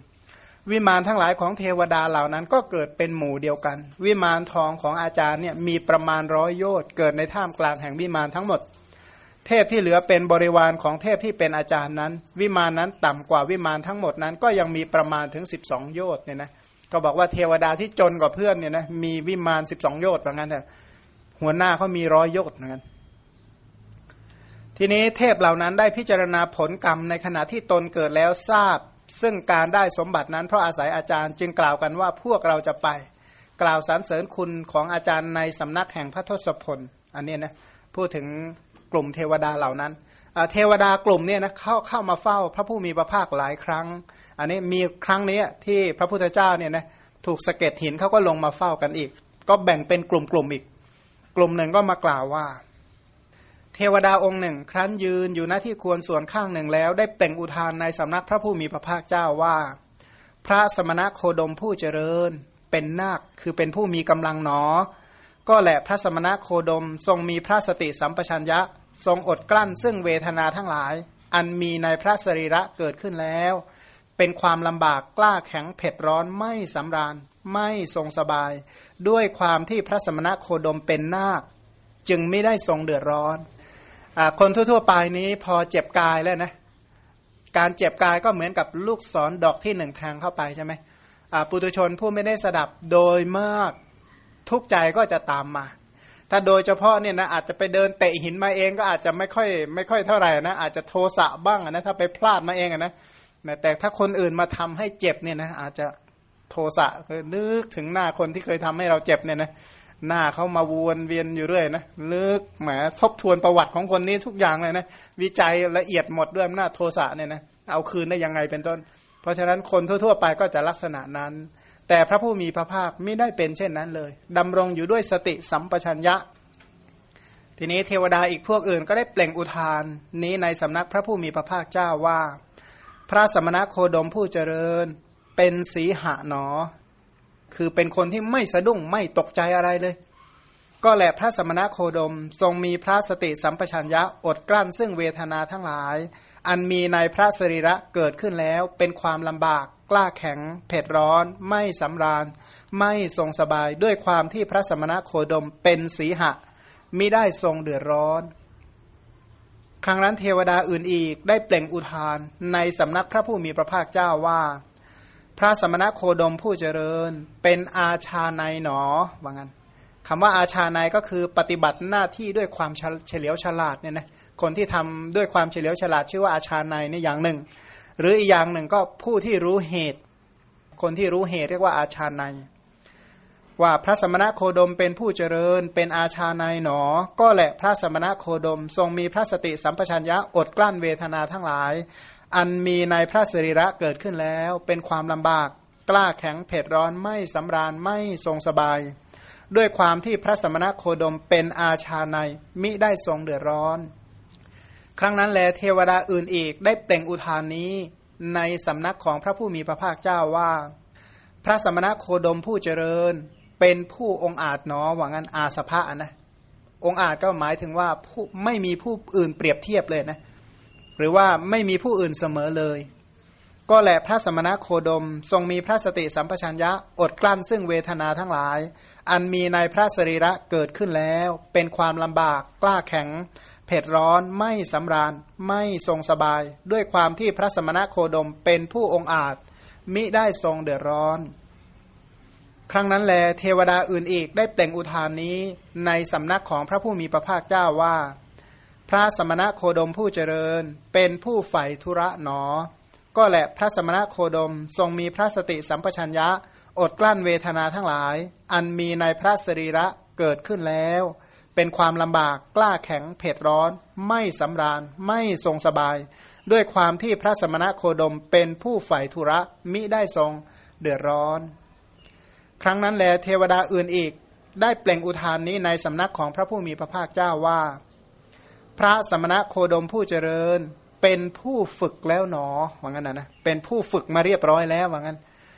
วิมานทั้งหลายของเทวดาเหล่านั้นก็เกิดเป็นหมู่เดียวกัน วิมานทองของอาจารย์เนี่ยมีประมาณร้อยโยชน์เกิดในท่ามกลางแห่งวิมานทั้งหมด เทพที่เหลือเป็นบริวารของเทพที่เป็นอาจารย์นั้น วิมานนั้นต่ำกว่าวิมานทั้งหมดนั้น ก็ยังมีประมาณถึง 12 โยชน์เนี่ยนะก็บอกว่าเทวดาที่จนกว่าเพื่อนเนี่ยนะมีวิมาน 12 โยชน์ว่างั้นแต่หัวหน้าเขามีร้อยโยชน์เหมือนกันทีนี้เทพเหล่านั้นได้พิจารณาผลกรรมในขณะที่ตนเกิดแล้วทราบ ซึ่งการได้สมบัตินั้นเพราะอาศัยอาจารย์จึงกล่าวกันว่าพวกเราจะไป กล่าวสรรเสริญคุณของอาจารย์ในสำนักแห่งพระทศพลอันนี้นะพูดถึงกลุ่มเทวดาเหล่านั้นเทวดากลุ่มเนี่ยนะเข้าเข้ามาเฝ้าพระผู้มีพระภาคหลายครั้ง อันนี้มีครั้งนี้ที่พระพุทธเจ้าเนี่ยนะถูกสะเก็ดหินเขาก็ลงมาเฝ้ากันอีก ก็แบ่งเป็นกลุ่มๆอีก กลุ่มหนึ่งก็มากล่าวว่า เทวดาองค์หนึ่ง ครั้นยืนอยู่หน้าที่ควรส่วนข้างหนึ่งแล้ว ได้เป่งอุทานในสำนักพระผู้มีพระภาคเจ้าว่า พระสมณะโคดมผู้เจริญ เป็นนาคคือเป็นผู้มีกำลังหนอ ก็แหละพระสมณะโคดมทรงมีพระสติสัมปชัญญะ ทรงอดกลั้นซึ่งเวทนาทั้งหลาย อันมีในพระสรีระเกิดขึ้นแล้ว เป็นความลำบากกล้าแข็งเผ็ดร้อนไม่สำราญ ไม่ทรงสบาย ด้วยความที่พระสมณะโคดมเป็นนาค จึงไม่ได้ทรงเดือดร้อน คนทั่วๆไปนี้พอเจ็บกายแล้วนะการเจ็บกายก็เหมือนกับลูกศรดอกที่หนึ่งแทงเข้าไปใช่ไหมปุตุชนผู้ไม่ได้สดับโดยมากทุกใจก็จะตามมา ถ้าโดยเฉพาะเนี่ยนะอาจจะไปเดินเตะหินมาเองก็อาจจะไม่ค่อยไม่ค่อยเท่าไหร่นะอาจจะโทสะบ้างนะถ้าไปพลาดมาเองนะแต่ถ้าคนอื่นมาทำให้เจ็บเนี่ยนะอาจจะโทสะนึกถึงหน้าคนที่เคยทำให้เราเจ็บเนี่ยนะ หน้าเขามาวนเวียนอยู่เรื่อยนะลึกแหมทบทวนประวัติของคนนี้ทุกอย่างเลยนะวิจัยละเอียดหมดด้วยหน้าโทสะเนี่ยนะเอาคืนได้ยังไงเป็นต้น เพราะฉะนั้นคนทั่วๆไปก็จะลักษณะนั้น แต่พระผู้มีพระภาคไม่ได้เป็นเช่นนั้นเลยดำรงอยู่ด้วยสติสัมปชัญญะ ทีนี้เทวดาอีกพวกอื่นก็ได้เปล่งอุทาน นี้ในสำนักพระผู้มีพระภาคเจ้าว่า พระสมณโคดมผู้เจริญเป็นสีหะหนอ คือเป็นคนที่ไม่สะดุ้งไม่ตกใจอะไรเลย ก็แหละพระสมณะโคดมทรงมีพระสติสัมปชัญญะอดกลั้นซึ่งเวทนาทั้งหลาย อันมีในพระสรีระเกิดขึ้นแล้ว เป็นความลำบากกล้าแข็ง เผ็ดร้อน ไม่สำราญ ไม่ทรงสบายด้วยความที่พระสมณะโคดมเป็นสีหะมิได้ทรงเดือดร้อน ครั้งนั้นเทวดาอื่นอีกได้เปล่งอุทานในสำนักพระผู้มีพระภาคเจ้าว่า ระสมณโคดมผู้เจริญ เป็นอาชาในหนอว่างั้นคำว่าอาชาในก็คือปฏิบัติหน้าที่ด้วยความเฉลียวฉลาดเนี่ยนะคนที่ทำด้วยความเฉลียวฉลาดชื่อว่าอาชาในนี่อย่างหนึ่ง หรืออีกอย่างหนึ่งก็ผู้ที่รู้เหตุ คนที่รู้เหตุเรียกว่าอาชาในว่าพระสมณโคดมเป็นผู้เจริญ เป็นอาชาในหนอ ก็แหละพระสมณโคดม ทรงมีพระสติสัมปชัญญะอดกลั้นเวทนาทั้งหลาย อันมีในพระสรีระเกิดขึ้นแล้ว เป็นความลำบาก กล้าแข็งเผ็ดร้อนไม่สำราญไม่ทรงสบาย ด้วยความที่พระสมณโคดมเป็นอาชาในมิได้ทรงเดือดร้อน ครั้งนั้นแลเทวดาอื่นอีกได้เป่งอุทานนี้ในสำนักของพระผู้มีพระภาคเจ้าว่า พระสมณโคดมผู้เจริญเป็นผู้องอาจหนอหวังอันอาสภะนะองอาจก็หมายถึงว่าผู้ไม่มีผู้อื่นเปรียบเทียบเลยนะ หรือว่าไม่มีผู้อื่นเสมอเลย ก็แหละพระสมณโคดม ทรงมีพระสติสัมปชัญญะอดกลั้นซึ่งเวทนาทั้งหลาย อันมีในพระสรีระเกิดขึ้นแล้ว เป็นความลำบากกล้าแข็ง เผ็ดร้อนไม่สำราญ ไม่ทรงสบาย ด้วยความที่พระสมณโคดมเป็นผู้องอาจ มิได้ทรงเดือดร้อนครั้งนั้นแลเทวดาอื่นอีกได้เปล่งอุทานนี้ในสำนักของพระผู้มีพระภาคเจ้าว่า พระสมณะโคดมผู้เจริญเป็นผู้ใฝ่ธุระหนอ ก็แหละพระสมณะโคดมทรงมีพระสติสัมปชัญญะ อดกลั้นเวทนาทั้งหลาย อันมีในพระสรีระเกิดขึ้นแล้ว เป็นความลำบากกล้าแข็งเผ็ดร้อน ไม่สำราญ ไม่ทรงสบาย ด้วยความที่พระสมณะโคดมเป็นผู้ใฝ่ธุระมิได้ทรงเดือดร้อน ครั้งนั้นแลเทวดาอื่นอีก ได้เปล่งอุทานนี้ในสำนักของพระผู้มีพระภาคเจ้าว่า พระสมณะโคดมผู้เจริญ เป็นผู้ฝึกแล้วหนอว่างั้นนะนะเป็นผู้ฝึกมาเรียบร้อยแล้วว่างั้น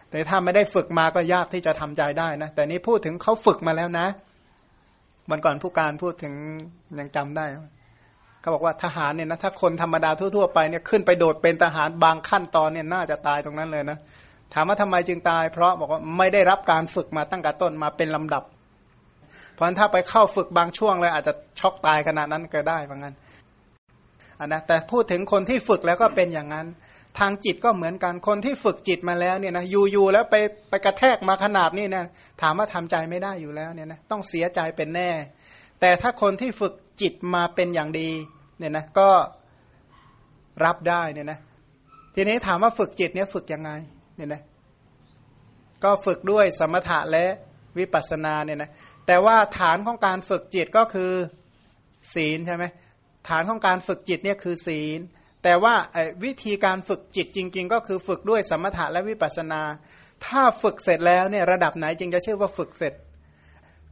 แต่ถ้าไม่ได้ฝึกมาก็ยากที่จะทำใจได้นะ แต่นี้พูดถึงเขาฝึกมาแล้วนะวันก่อนผู้การพูดถึงยังจำได้เขาบอกว่าทหารเนี่ยนะถ้าคนธรรมดาทั่วๆไปเนี่ยขึ้นไปโดดเป็นทหารบางขั้นตอนเนี่ยน่าจะตายตรงนั้นเลยนะถามว่าทำไมจึงตาย เพราะบอกว่าไม่ได้รับการฝึกมาตั้งแต่ต้นมาเป็นลำดับ เพราะถ้าไปเข้าฝึกบางช่วงเลยอาจจะช็อกตายขนาดนั้นก็ได้ว่างั้นอันนะแต่พูดถึงคนที่ฝึกแล้วก็เป็นอย่างนั้น ทางจิตก็เหมือนกันคนที่ฝึกจิตมาแล้วเนี่ยนะอยู่ๆแล้วไปไปกระแทกมาขนาดนี้เนี่ยถามว่าทำใจไม่ได้อยู่แล้วเนี่ยนะต้องเสียใจเป็นแน่ แต่ถ้าคนที่ฝึกจิตมาเป็นอย่างดีเนี่ยนะก็รับได้เนี่ยนะทีนี้ถามว่าฝึกจิตเนี่ยฝึกยังไงเนี่ยนะก็ฝึกด้วยสมถะและวิปัสสนาเนี่ยนะ แต่ว่าฐานของการฝึกจิตก็คือศีลใช่ไหมฐานของการฝึกจิตเนี่ยคือศีล แต่ว่าวิธีการฝึกจิตจริง ๆ ก็คือฝึกด้วยสมถะและวิปัสนา ถ้าฝึกเสร็จแล้วเนี่ยระดับไหนจึงจะชื่อว่าฝึกเสร็จ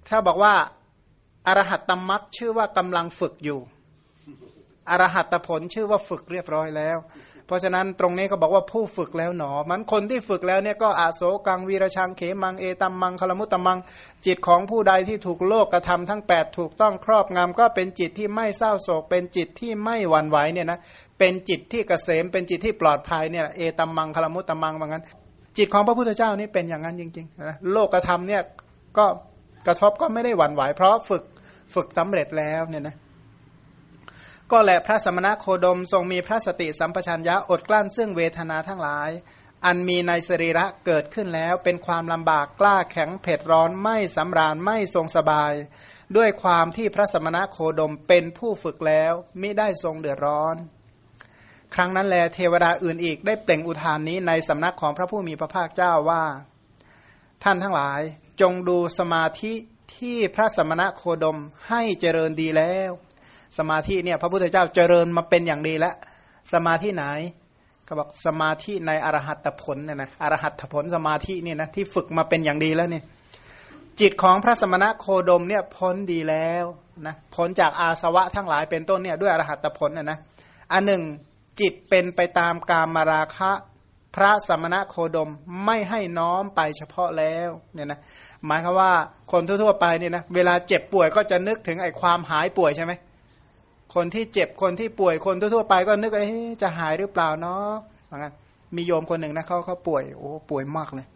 ถ้าบอกว่าอรหัตตมัตชื่อว่ากำลังฝึกอยู่อรหัตผลชื่อว่าฝึกเรียบร้อยแล้ว เพราะฉะนั้นตรงนี้ก็บอกว่าผู้ฝึกแล้วหนอ มันคนที่ฝึกแล้วเนี่ยก็อาโศกังวีรชังเขมังเอตัมมังคลมุตตมัง จิตของผู้ใดที่ถูกโลกกระทำทั้ง 8 ถูกต้องครอบงำก็เป็นจิตที่ไม่เศร้าโศก เป็นจิตที่ไม่หวั่นไหวเนี่ยนะเป็นจิตที่เกษมเป็นจิตที่ปลอดภัยเนี่ยเอตัมมังคลมุตตมังว่างั้น จิตของพระพุทธเจ้านี่เป็นอย่างนั้นจริงๆนะโลกกระทำเนี่ยก็กระทบก็ไม่ได้หวั่นไหวเพราะฝึกฝึกสำเร็จแล้วเนี่ยนะ ก็แหละพระสมณโคดมทรงมีพระสติสัมปชัญญะอดกลั้นซึ่งเวทนาทั้งหลาย อันมีในสรีระเกิดขึ้นแล้ว เป็นความลำบากกล้าแข็งเผ็ดร้อนไม่สำราญไม่ทรงสบาย ด้วยความที่พระสมณโคดมเป็นผู้ฝึกแล้วมิได้ทรงเดือดร้อน ครั้งนั้นแลเทวดาอื่นอีกได้เปล่งอุทานนี้ในสำนักของพระผู้มีพระภาคเจ้าว่า ท่านทั้งหลายจงดูสมาธิที่พระสมณโคดมให้เจริญดีแล้ว สมาธิเนี่ยพระพุทธเจ้าเจริญมาเป็นอย่างดีแล้วสมาธิไหนก็บอกสมาธิในอรหัตผลเนี่ยนะอรหัตผลสมาธิเนี่ยนะที่ฝึกมาเป็นอย่างดีแล้วเนี่ยจิตของพระสมณโคดมเนี่ยพ้นดีแล้วนะพ้นจากอาสวะทั้งหลายเป็นต้นเนี่ยด้วยอรหัตผลนะนะอันหนึ่งจิตเป็นไปตามกามราคะ พระสมณโคดมไม่ให้น้อมไปเฉพาะแล้วเนี่ยนะหมายคือว่าคนทั่วๆไปเนี่ยนะเวลาเจ็บป่วยก็จะนึกถึงไอ้ความหายป่วยใช่ไหม คนที่เจ็บคนที่ป่วยคนทั่วๆไปก็นึกไอ้จะหายหรือเปล่าเนาะเหมือนกันมีโยมคนหนึ่งนะเขาเขาป่วยโอ้ป่วยมากเลย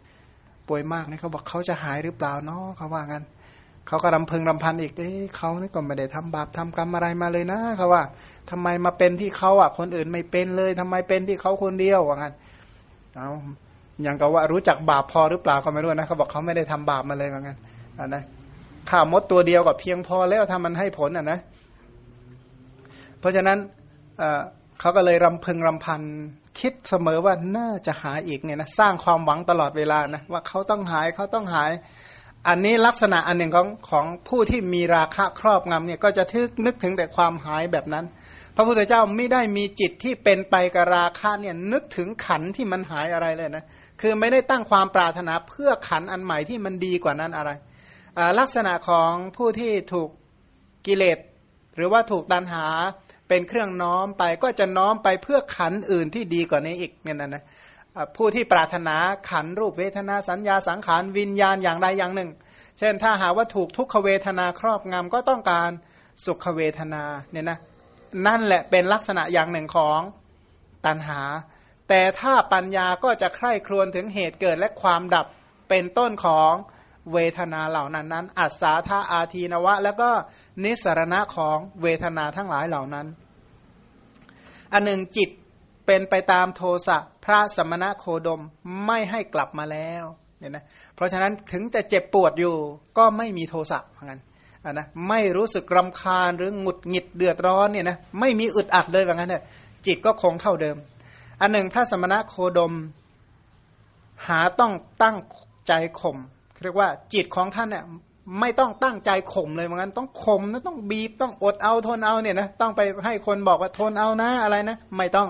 ป่วยมากนี่เขาบอกเขาจะหายหรือเปล่าเนาะเขาว่างั้นเขาก็รำพึงรำพันอีกเอ้เขานี่ก็ไม่ได้ทำบาปทำกรรมอะไรมาเลยนะเขาว่าทำไมมาเป็นที่เขาอะ คนอื่นไม่เป็นเลยทำไมเป็นที่เขาคนเดียวว่างั้นเอาอย่างกับว่ารู้จักบาปพอหรือเปล่าก็ไม่รู้นะเขาบอกเขาไม่ได้ทำบาปมาเลยว่างั้นนะข่าวมดตัวเดียวก็เพียงพอแล้วถ้ามันให้ผลอะนะ เพราะฉะนั้นเขาก็เลยรำพึงรำพันคิดเสมอว่าน่าจะหายอีกเนี่ยนะสร้างความหวังตลอดเวลานะว่าเขาต้องหายเขาต้องหาย อันนี้ลักษณะอันหนึ่งของของผู้ที่มีราคะครอบงำเนี่ยก็จะทึกนึกถึงแต่ความหายแบบนั้น พระพุทธเจ้าไม่ได้มีจิตที่เป็นไปกับราคะเนี่ยนึกถึงขันที่มันหายอะไรเลยนะคือไม่ได้ตั้งความปรารถนาเพื่อขันอันใหม่ที่มันดีกว่านั้นอะไรลักษณะของผู้ที่ถูกกิเลสหรือว่าถูกตันหา เป็นเครื่องน้อมไปก็จะน้อมไปเพื่อขันอื่นที่ดีกว่านี้อีกเนี่ยนะนะผู้ที่ปรารถนาขันรูปเวทนาสัญญาสังขารวิญญาณอย่างใดอย่างหนึ่ง เช่นถ้าหาว่าถูกทุกขเวทนาครอบงำก็ต้องการสุขเวทนาเนี่ยนะนั่นแหละเป็นลักษณะอย่างหนึ่งของตัณหา แต่ถ้าปัญญาก็จะใคร่ครวญถึงเหตุเกิดและความดับเป็นต้นของ เวทนาเหล่านั้นนั้นอัศาธาอาทีนวะ แล้วก็นิสรณะของเวทนาทั้งหลายเหล่านั้น อันหนึ่งจิตเป็นไปตามโทสะพระสมณะโคดมไม่ให้กลับมาแล้วเนี่ยนะเพราะฉะนั้นถึงจะเจ็บปวดอยู่ก็ไม่มีโทสะเหมือนกันนะไม่รู้สึกรำคาญหรือหงุดหงิดเดือดร้อนเนี่ยนะไม่มีอึดอัดเลยแบบนั้นเนี่ยจิตก็คงเท่าเดิม อันหนึ่งพระสมณะโคดม หาต้องตั้งใจข่ม เรียกว่าจิตของท่านเนี่ยไม่ต้องตั้งใจข่มเลยเหมือนกันต้องข่มนะต้องบีบต้องอดเอาทนเอาเนี่ยนะต้องไปให้คนบอกว่าทนเอานะอะไรนะ ไม่ต้อง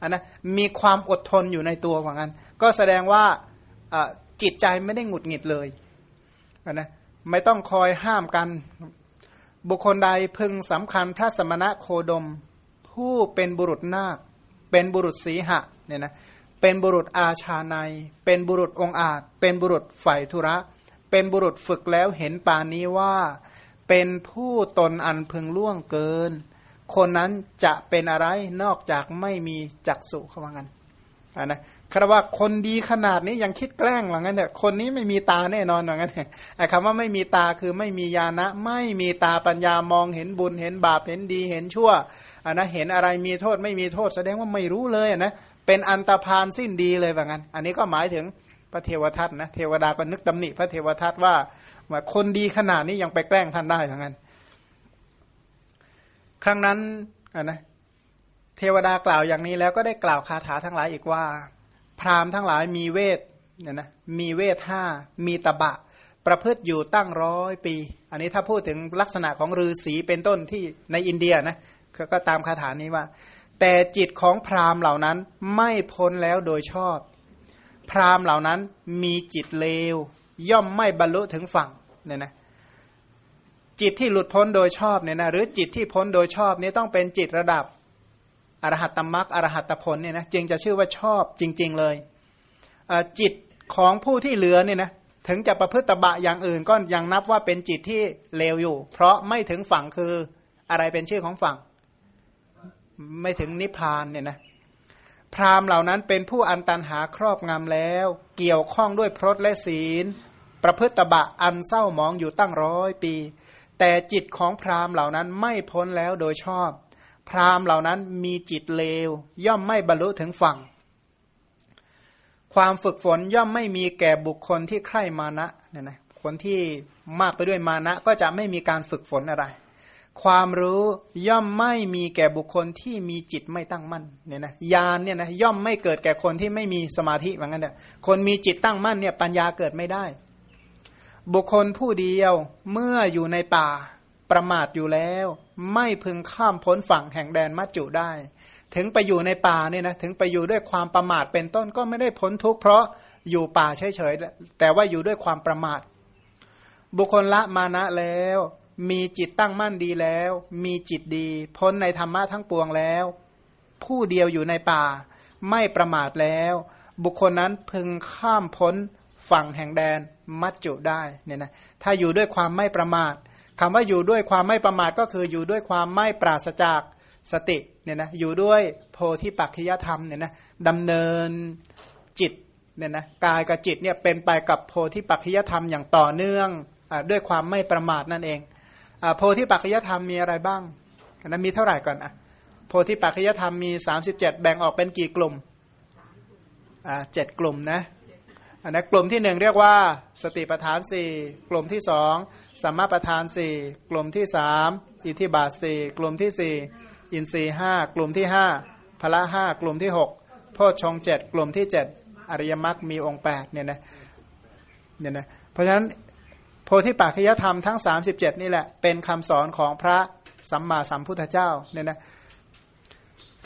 อันนะมีความอดทนอยู่ในตัวเหมือนกันก็แสดงว่าจิตใจไม่ได้หงุดหงิดเลยอันนะไม่ต้องคอยห้ามกันบุคคลใดพึงสำคัญพระสมณะโคดม ผู้เป็นบุรุษนาคเป็นบุรุษสีหะเนี่ยนะ เป็นบุรุษอาชาใน เป็นบุรุษองอาจ เป็นบุรุษฝ่ายธุระ เป็นบุรุษฝึกแล้วเห็นปานี้ว่า เป็นผู้ตนอันพึงล่วงเกิน คนนั้นจะเป็นอะไรนอกจากไม่มีจักสุเขาว่างันอ่านะคำว่าคนดีขนาดนี้ยังคิดแกล้งหรองั้นเนี่ยคนนี้ไม่มีตาแน่นอนหรองั้นไอ้คำว่าไม่มีตาคือไม่มีญาณะไม่มีตาปัญญามองเห็นบุญเห็นบาปเห็นดีเห็นชั่วอ่านะเห็นอะไรมีโทษไม่มีโทษแสดงว่าไม่รู้เลยนะ เป็นอันตรพานสิ้นดีเลยแบบนั้น อันนี้ก็หมายถึงพระเทวทัตนะเทวดาก็นึกตำหนิพระเทวทัตว่าว่าคนดีขนาดนี้ยังไปแกล้งท่านได้อย่างนั้น ครั้งนั้นนะเทวดากล่าวอย่างนี้แล้วก็ได้กล่าวคาถาทั้งหลายอีกว่า พราหมณ์ทั้งหลายมีเวทเนี่ยนะมีเวทห้ามีตบะ ประพฤติอยู่ตั้งร้อยปี อันนี้ถ้าพูดถึงลักษณะของฤาษีเป็นต้นที่ในอินเดียนะก็ตามคาถานี้ว่า แต่จิตของพราหมณ์เหล่านั้นไม่พ้นแล้วโดยชอบ พราหมณ์เหล่านั้นมีจิตเลว ย่อมไม่บรรลุถึงฝั่งเนี่ยนะจิตที่หลุดพ้นโดยชอบเนี่ยนะหรือจิตที่พ้นโดยชอบนี่ต้องเป็นจิตระดับอรหัตตมรักอรหัตตผลเนี่ยนะจึงจะชื่อว่าชอบจริง ๆเลยจิตของผู้ที่เหลือเนี่ยนะถึงจะประพฤติบะอย่างอื่นก็ยังนับว่าเป็นจิตที่เลวอยู่ เพราะไม่ถึงฝั่งคืออะไรเป็นชื่อของฝั่ง ไม่ถึงนิพพานเนี่ยนะพราหมณ์เหล่านั้นเป็นผู้อันตันหาครอบงำแล้ว เกี่ยวข้องด้วยพรตและศีล ประพฤติบะอันเศร้ามองอยู่ตั้งร้อยปี แต่จิตของพราหมณ์เหล่านั้นไม่พ้นแล้วโดยชอบ พราหมณ์เหล่านั้นมีจิตเลว ย่อมไม่บรรลุถึงฝั่ง ความฝึกฝนย่อมไม่มีแก่บุคคลที่ใคร่มานะเนี่ยนะคนที่มากไปด้วยมานะก็จะไม่มีการฝึกฝนอะไร ความรู้ย่อมไม่มีแก่บุคคลที่มีจิตไม่ตั้งมั่นเนี่ยนะญาณเนี่ยนะย่อมไม่เกิดแก่คนที่ไม่มีสมาธิเหมือนกันเนี่ยคนมีจิตตั้งมั่นเนี่ยปัญญาเกิดไม่ได้ บุคคลผู้เดียวเมื่ออยู่ในป่าประมาทอยู่แล้ว ไม่พึงข้ามพ้นฝั่งแห่งแดนมัจจุได้ ถึงไปอยู่ในป่าเนี่ยนะถึงไปอยู่ด้วยความประมาทเป็นต้นก็ไม่ได้พ้นทุกข์เพราะอยู่ป่าเฉยๆแต่ว่าอยู่ด้วยความประมาท บุคคลละมานะแล้ว มีจิตตั้งมั่นดีแล้ว มีจิตดี พ้นในธรรมะทั้งปวงแล้ว ผู้เดียวอยู่ในป่า ไม่ประมาทแล้ว บุคคลนั้นพึงข้ามพ้นฝั่งแห่งแดนมัจจุได้เนี่ยนะถ้าอยู่ด้วยความไม่ประมาทคำว่าอยู่ด้วยความไม่ประมาทก็คืออยู่ด้วยความไม่ปราศจากสติเนี่ยนะอยู่ด้วยโพธิปัจจยธรรมเนี่ยนะดำเนินจิตเนี่ยนะกายกับจิตเนี่ยเป็นไปกับโพธิปัจจยธรรมอย่างต่อเนื่องอด้วยความไม่ประมาทนั่นเอง โพธิปัจจยธรรมมีอะไรบ้างนะมีเท่าไหร่ก่อนอะโพธิปัจจยธรรมมี 37 แบ่งออกเป็นกี่กลุ่มอ่าเจ็ดกลุ่มนะอันนะกลุ่มที่หนึ่งเรียกว่าสติปทานสี่กลุ่มที่สองสัมมาปทานสี่กลุ่มที่สามอิทิบาทสี่กลุ่มที่สี่อินทรีห้ากลุ่มที่ห้าพละห้ากลุ่มที่หกโพชงเจ็ดกลุ่มที่เจ็ดอริยมรรคมีองค์แปดเนี่ยนะเนี่ยนะเพราะฉะนั้น โพธิปัจจยธรรมทั้ง 37 นี่แหละ เป็นคำสอนของพระสัมมาสัมพุทธเจ้าเนี่ยนะ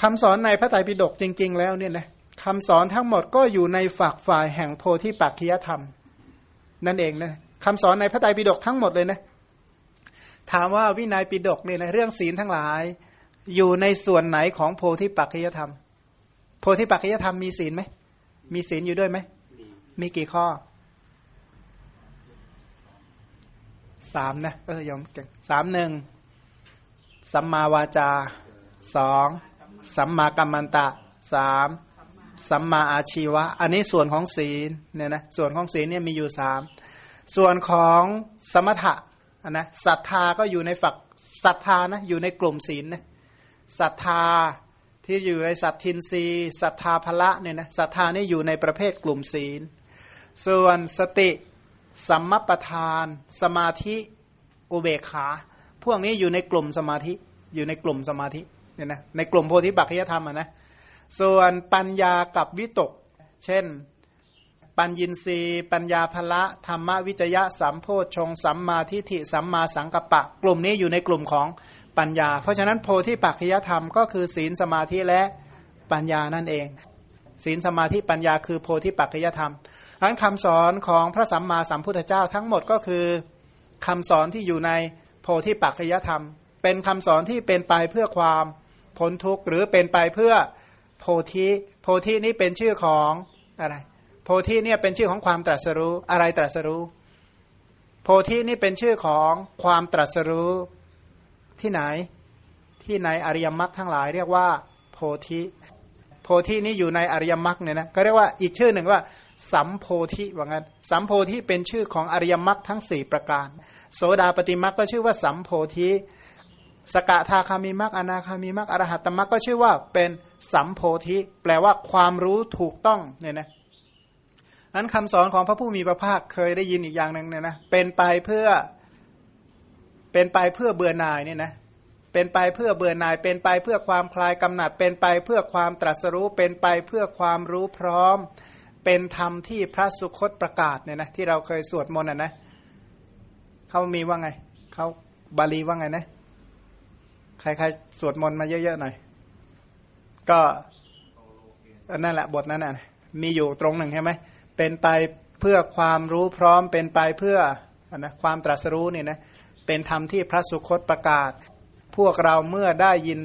คำสอนในพระไตรปิฎกจริง ๆ แล้วเนี่ยนะคำสอนทั้งหมดก็อยู่ในฝักฝ่ายแห่งโพธิปัจจยธรรม นั่นเองนะคำสอนในพระไตรปิฎกทั้งหมดเลยนะถามว่าวินัยปิฎกเนี่ยนะเรื่องศีลทั้งหลายอยู่ในส่วนไหนของโพธิปัจจยธรรม โพธิปัจจยธรรมมีศีลไหมมีศีลอยู่ด้วยไหมมีกี่ข้อ สามนะเออยอมเก่งสามหนึ่งสัมมาวาจาสองสัมมากัมมันตะสามสัมมาอาชีวะ อันนี้ส่วนของศีลเนี่ยนะส่วนของศีลเนี่ยมีอยู่สามส่วนของสมถะนะศรัทธาก็อยู่ในฝักศรัทธานะอยู่ในกลุ่มศีลนะศรัทธาที่อยู่ในสัตทินรีศรัทธาภละเนี่ยนะศรัทธานี่อยู่ในประเภทกลุ่มศีล ส่วนสติ สัมมปทาน สมาธิอุเบกขา พวกนี้อยู่ในกลุ่มสมาธิอยู่ในกลุ่มสมาธิเนี่ยนะในกลุ่มโพธิปัจจยธรรมอะนะส่วนปัญญากับวิตก เช่น ปัญญินรีปัญญาภละธรรมวิจยะสัมโพชงสัมมาทิฏฐิสัมมาสังกัปปะ กลุ่มนี้อยู่ในกลุ่มของปัญญา เพราะฉะนั้นโพธิปัจจยธรรมก็คือศีลสมาธิและปัญญานั่นเอง ศีลสมาธิปัญญาคือโพธิปัจจยธรรม อันคำสอนของพระสัมมาสัมพุทธเจ้าทั้งหมดก็คือคำสอนที่อยู่ในโพธิปัจจยธรรม เป็นคำสอนที่เป็นไปเพื่อความพ้นทุกข์หรือเป็นไปเพื่อโพธิโพธินี้เป็นชื่อของอะไรโพธิเนี่ยเป็นชื่อของความตรัสรู้อะไรตรัสรู้ โพธินี่เป็นชื่อของความตรัสรู้ที่ไหน ที่ในอริยมรรคทั้งหลาย เรียกว่า โพธิ โพธินี้อยู่ในอริยมรรคเนี่ยนะก็เรียกว่าอีกชื่อหนึ่งว่า สัมโพธิว่างั้นสัมโพธิเป็นชื่อของอริยมรรคทั้งสี่ประการ โสดาปฏิมรรคก็ชื่อว่าสัมโพธิสกทาคามีมรรคอนาคามีมรรคอรหัตตมรรคก็ชื่อว่าเป็นสัมโพธิแปลว่าความรู้ถูกต้องเนี่ยนะอันคำสอนของพระผู้มีพระภาคเคยได้ยินอีกอย่างหนึ่งเนี่ยนะเป็นไปเพื่อเป็นไปเพื่อเบื่อหน่ายเนี่ยนะเป็นไปเพื่อเบื่อหน่าย เป็นไปเพื่อความคลายกำหนัด เป็นไปเพื่อความตรัสรู้ เป็นไปเพื่อความรู้พร้อม เป็นธรรมที่พระสุคตประกาศเนี่ยนะที่เราเคยสวดมนต์อะนะเขามีว่าไงเขาบาลีว่าไงนะใครๆสวดมนต์มาเยอะๆหน่อย ก็นั่นแหละบทนั้นน่ะมีอยู่ตรงหนึ่งใช่ไหมเป็นไปเพื่อความรู้พร้อมเป็นไปเพื่อนะความตรัสรู้เนี่ยนะเป็นธรรมที่พระสุคตประกาศ พวกเราเมื่อได้ยิน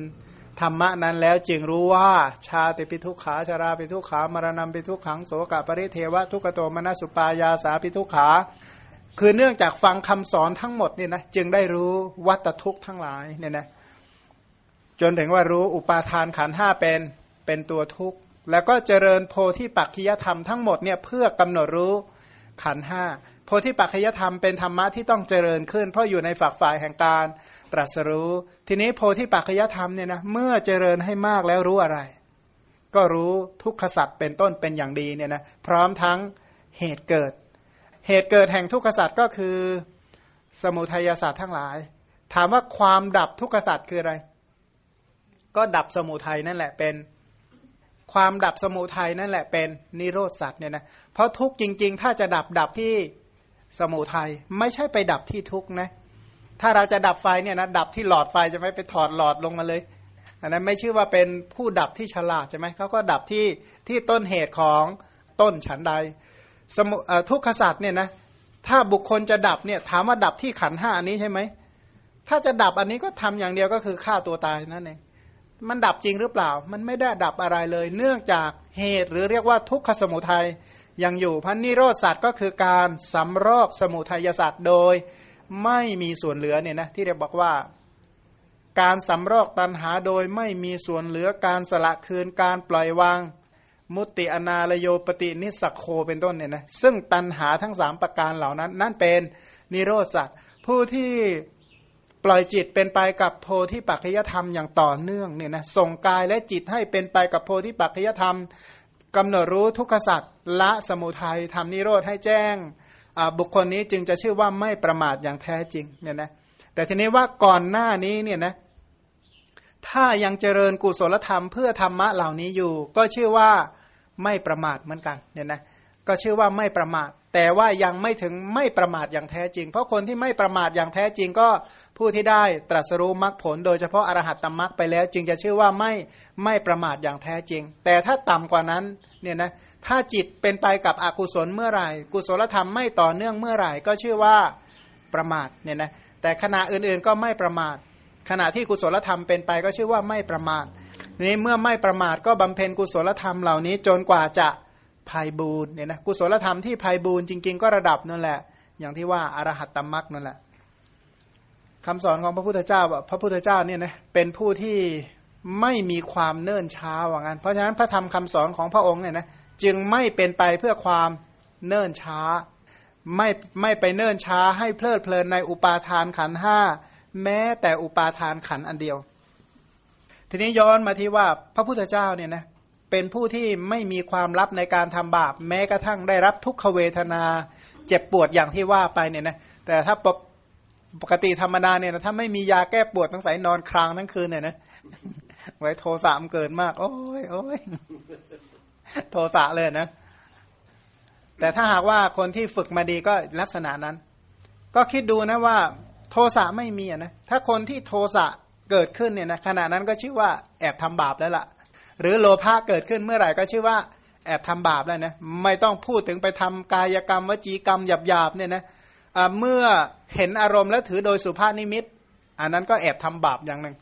ธรรมะนั้นแล้วจึงรู้ว่าชาติปิทุกขาชาราปิทุกขามรณะปิทุกขังโสกปริเทวะทุกโตมนสุปายาสาปิทุกขาคือเนื่องจากฟังคำสอนทั้งหมดเนี่ยนะจึงได้รู้วัตทุกข์ทั้งหลายเนี่ยนะจนถึงว่ารู้อุปาทานขันห้าเป็นเป็นตัวทุกข์ แล้วก็เจริญโพธิปักขิยธรรมทั้งหมดเนี่ยเพื่อกำหนดรู้ ขันห้าโพธิปัจจยธรรมเป็นธรรมะที่ต้องเจริญขึ้น เพราะอยู่ในฝักฝ่ายแห่งการตรัสรู้ ทีนี้โพธิปัจจยธรรมเนี่ยนะเมื่อเจริญให้มากแล้วรู้อะไร ก็รู้ทุกขสัตว์เป็นต้นเป็นอย่างดีเนี่ยนะพร้อมทั้งเหตุเกิด เหตุเกิดแห่งทุกขสัตว์ก็คือ สมุทัยศาสตร์ทั้งหลาย ถามว่าความดับทุกขสัตว์คืออะไร ก็ดับสมุทัยนั่นแหละเป็น ความดับสมุทัยนั่นแหละเป็นนิโรธสัตว์เนี่ยนะเพราะทุกจริง ๆ ถ้าจะดับดับที่สมุทัยไม่ใช่ไปดับที่ทุกนะ ถ้าเราจะดับไฟเนี่ยนะดับที่หลอดไฟจะไม่ไปถอดหลอดลงมาเลยอันนั้นไม่ชื่อว่าเป็นผู้ดับที่ฉลาดใช่ไหมเขาก็ดับที่ที่ต้นเหตุของต้นฉันใดสมุทุกขสัตว์เนี่ยนะถ้าบุคคลจะดับเนี่ยถามว่าดับที่ขันห้าอันนี้ใช่ไหมถ้าจะดับอันนี้ก็ทำอย่างเดียวก็คือฆ่าตัวตายนั่นเอง มันดับจริงหรือเปล่า มันไม่ได้ดับอะไรเลย เนื่องจากเหตุหรือเรียกว่าทุกขสมุทัยยังอยู่พันนิโรธสัตว์ก็คือการสำรอกสมุทัยสัตว์โดยไม่มีส่วนเหลือเนี่ยนะที่เรียกบอกว่า การสำรอกตันหาโดยไม่มีส่วนเหลือการสละคืนการปล่อยวาง มุติอนาลโยปตินิสักโคเป็นต้นเนี่ยนะซึ่งตันหาทั้งสามประการเหล่านั้น นั่นเป็นนิโรธสัตว์ผู้ที่ ปล่อยจิตเป็นไปกับโพธิปัจจยธรรมอย่างต่อเนื่องเนี่ยนะส่งกายและจิตให้เป็นไปกับโพธิปัจจยธรรมกำหนดรู้ทุกขสัตว์ละสมุทัยทำนิโรธให้แจ้งบุคคลนี้จึงจะชื่อว่าไม่ประมาทอย่างแท้จริงเนี่ยนะแต่ทีนี้ว่าก่อนหน้านี้เนี่ยนะถ้ายังเจริญกุศลธรรมเพื่อธรรมะเหล่านี้อยู่ ก็ชื่อว่าไม่ประมาทเหมือนกันเนี่ยนะ ก็ชื่อว่าไม่ประมาท แต่ว่ายังไม่ถึงไม่ประมาทอย่างแท้จริง เพราะคนที่ไม่ประมาทอย่างแท้จริงก็ผู้ที่ได้ตรัสรู้มรรคผล โดยเฉพาะอรหัตตมรรคไปแล้ว จึงจะชื่อว่าไม่ไม่ประมาทอย่างแท้จริง แต่ถ้าต่ำกว่านั้นเนี่ยนะถ้าจิตเป็นไปกับอกุศลเมื่อไหร่ กุศลธรรมไม่ต่อเนื่องเมื่อไหร่ ก็ชื่อว่าประมาทเนี่ยนะแต่ขณะอื่นๆก็ไม่ประมาท ขณะที่กุศลธรรมเป็นไปก็ชื่อว่าไม่ประมาทนี้เมื่อไม่ประมาทก็บำเพ็ญกุศลธรรมเหล่านี้จนกว่าจะ ภัยบูนเนี่ยนะกุศลธรรมที่ภัยบูนจริง ๆ ก็ระดับนั่นแหละ อย่างที่ว่าอรหัตตมรักนั่นแหละคำสอนของพระพุทธเจ้าพระพุทธเจ้าเนี่ยนะเป็นผู้ที่ไม่มีความเนิ่นช้าว่างั้น เพราะฉะนั้นพระธรรมคำสอนของพระองค์เนี่ยนะจึงไม่เป็นไปเพื่อความเนิ่นช้า ไม่ไม่ไปเนิ่นช้าให้เพลิดเพลินในอุปาทานขันห้าแม้แต่อุปาทานขันอันเดียว ทีนี้ย้อนมาที่ว่าพระพุทธเจ้าเนี่ยนะ เป็นผู้ที่ไม่มีความลับในการทำบาป แม้กระทั่งได้รับทุกขเวทนา เจ็บปวดอย่างที่ว่าไปเนี่ยนะแต่ถ้าปปกติธรรมดาเนี่ยนะถ้าไม่มียาแก้ปวดต้องใส่นอนครางทั้งคืนเนี่ยนะไว้โทสะมเกินมาก โอ้ยโอ้ยโทสะเลยนะ แต่ถ้าหากว่าคนที่ฝึกมาดีก็ลักษณะนั้น ก็คิดดูนะว่า โทสะไม่มีนะถ้าคนที่โทสะเกิดขึ้นเนี่ยนะขณะนั้นก็ชื่อว่าแอบทำบาปแล้วล่ะ หรือโลภะเกิดขึ้นเมื่อไหร่ก็ชื่อว่าแอบทำบาปแล้วนะไม่ต้องพูดถึงไปทำกายกรรมวจีกรรมหยาบๆเนี่ยนะเมื่อเห็นอารมณ์แล้วถือโดยสุภาพนิมิต อันนั้นก็แอบทำบาปอย่างหนึ่ง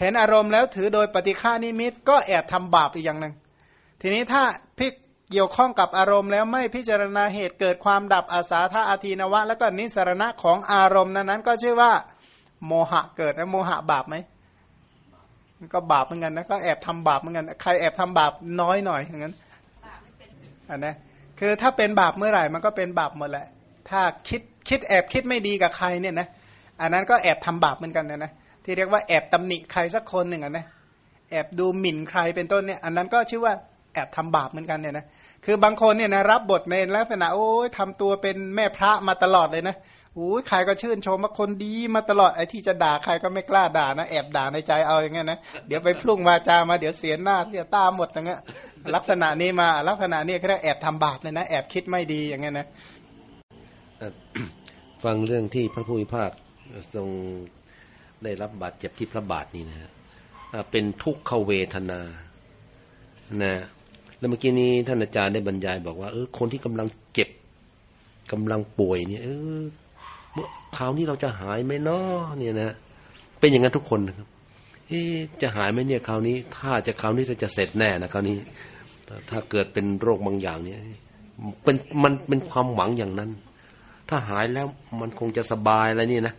เห็นอารมณ์แล้วถือโดยปฏิฆานิมิต ก็แอบทำบาปอีกอย่างหนึ่ง ทีนี้ถ้าพิกเกี่ยวข้องกับอารมณ์แล้วไม่พิจารณาเหตุเกิดความดับอาสาธาอาทีนวะ แล้วก็นิสรณะของอารมณ์นั้นนั้นก็ชื่อว่า โมหะเกิดนะโมหะบาปไหม ก็บาปเหมือนกันนะก็แอบทำบาปเหมือนกันใครแอบทำบาปน้อยหน่อยอย่างนั้นอันนะคือถ้าเป็นบาปเมื่อไหร่มันก็เป็นบาปหมดแหละ ถ้าคิดคิดแอบคิดไม่ดีกับใครเนี่ยนะอันนั้นก็แอบทำบาปเหมือนกันนะนะที่เรียกว่าแอบตำหนิใครสักคนหนึ่งอะนะแอบดูหมิ่นใครเป็นต้นเนี่ย อันนั้นก็ชื่อว่าแอบทำบาปเหมือนกันเนี่ยนะคือบางคนเนี่ยนะรับบทในลักษณะโอ้ยทำตัวเป็นแม่พระมาตลอดเลยนะ อู้ใครก็ชื่นชมว่าคนดีมาตลอดไอ้ที่จะด่าใครก็ไม่กล้าด่านะแอบด่าในใจเอาอย่างเงี้ยนะเดี๋ยวไปพุ่งวาจามาเดี๋ยวเสียหน้าเสียตาหมดอย่างเงี้ยลักษณะนี้มาลักษณะนี้เขาเรียกแอบทำบาปเลยนะแอบคิดไม่ดีอย่างเงี้ยนะฟังเรื่องที่พระผู้มีภาคทรงได้รับบาดเจ็บที่พระบาทนี่นะฮะเป็นทุกขเวทนานะแล้วเมื่อกี้นี้ท่านอาจารย์ได้บรรยายบอกว่าเออคนที่กำลังเจ็บกำลังป่วยเนี่ยเออ คราวนี้เราจะหายไหมเนาะเนี่ยนะเป็นอย่างนั้นทุกคนนะครับเอ๊จะหายไหมเนี่ยคราวนี้ ถ้าจะคราวนี้จะเสร็จแน่นะคราวนี้ ถ้าเกิดเป็นโรคบางอย่างเนี่ยเป็นมันเป็นความหวังอย่างนั้น ถ้าหายแล้วมันคงจะสบายอะไรนี่นะ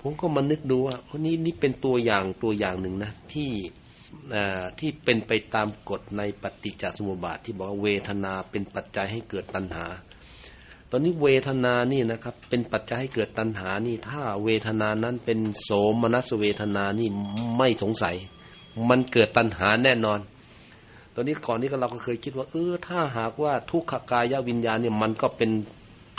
ผมก็มานึกดูว่าคนนี้นี่เป็นตัวอย่างตัวอย่างหนึ่งนะที่ที่เป็นไปตามกฎในปฏิจจสมุปบาทที่บอกว่าเวทนาเป็นปัจจัยให้เกิดตัณหา อนนี้เวทนานี่นะครับ เป็นปัจจัยให้เกิดตัณหานี่ ถ้าเวทนานั้นเป็นโสมนัสเวทนานี่ไม่สงสัย มันเกิดตัณหาแน่นอน ตอนนี้ก่อนนี้ก็เราก็เคยคิดว่าเออถ้าหากว่าทุกขกายวิญญาณเนี่ยมันก็เป็น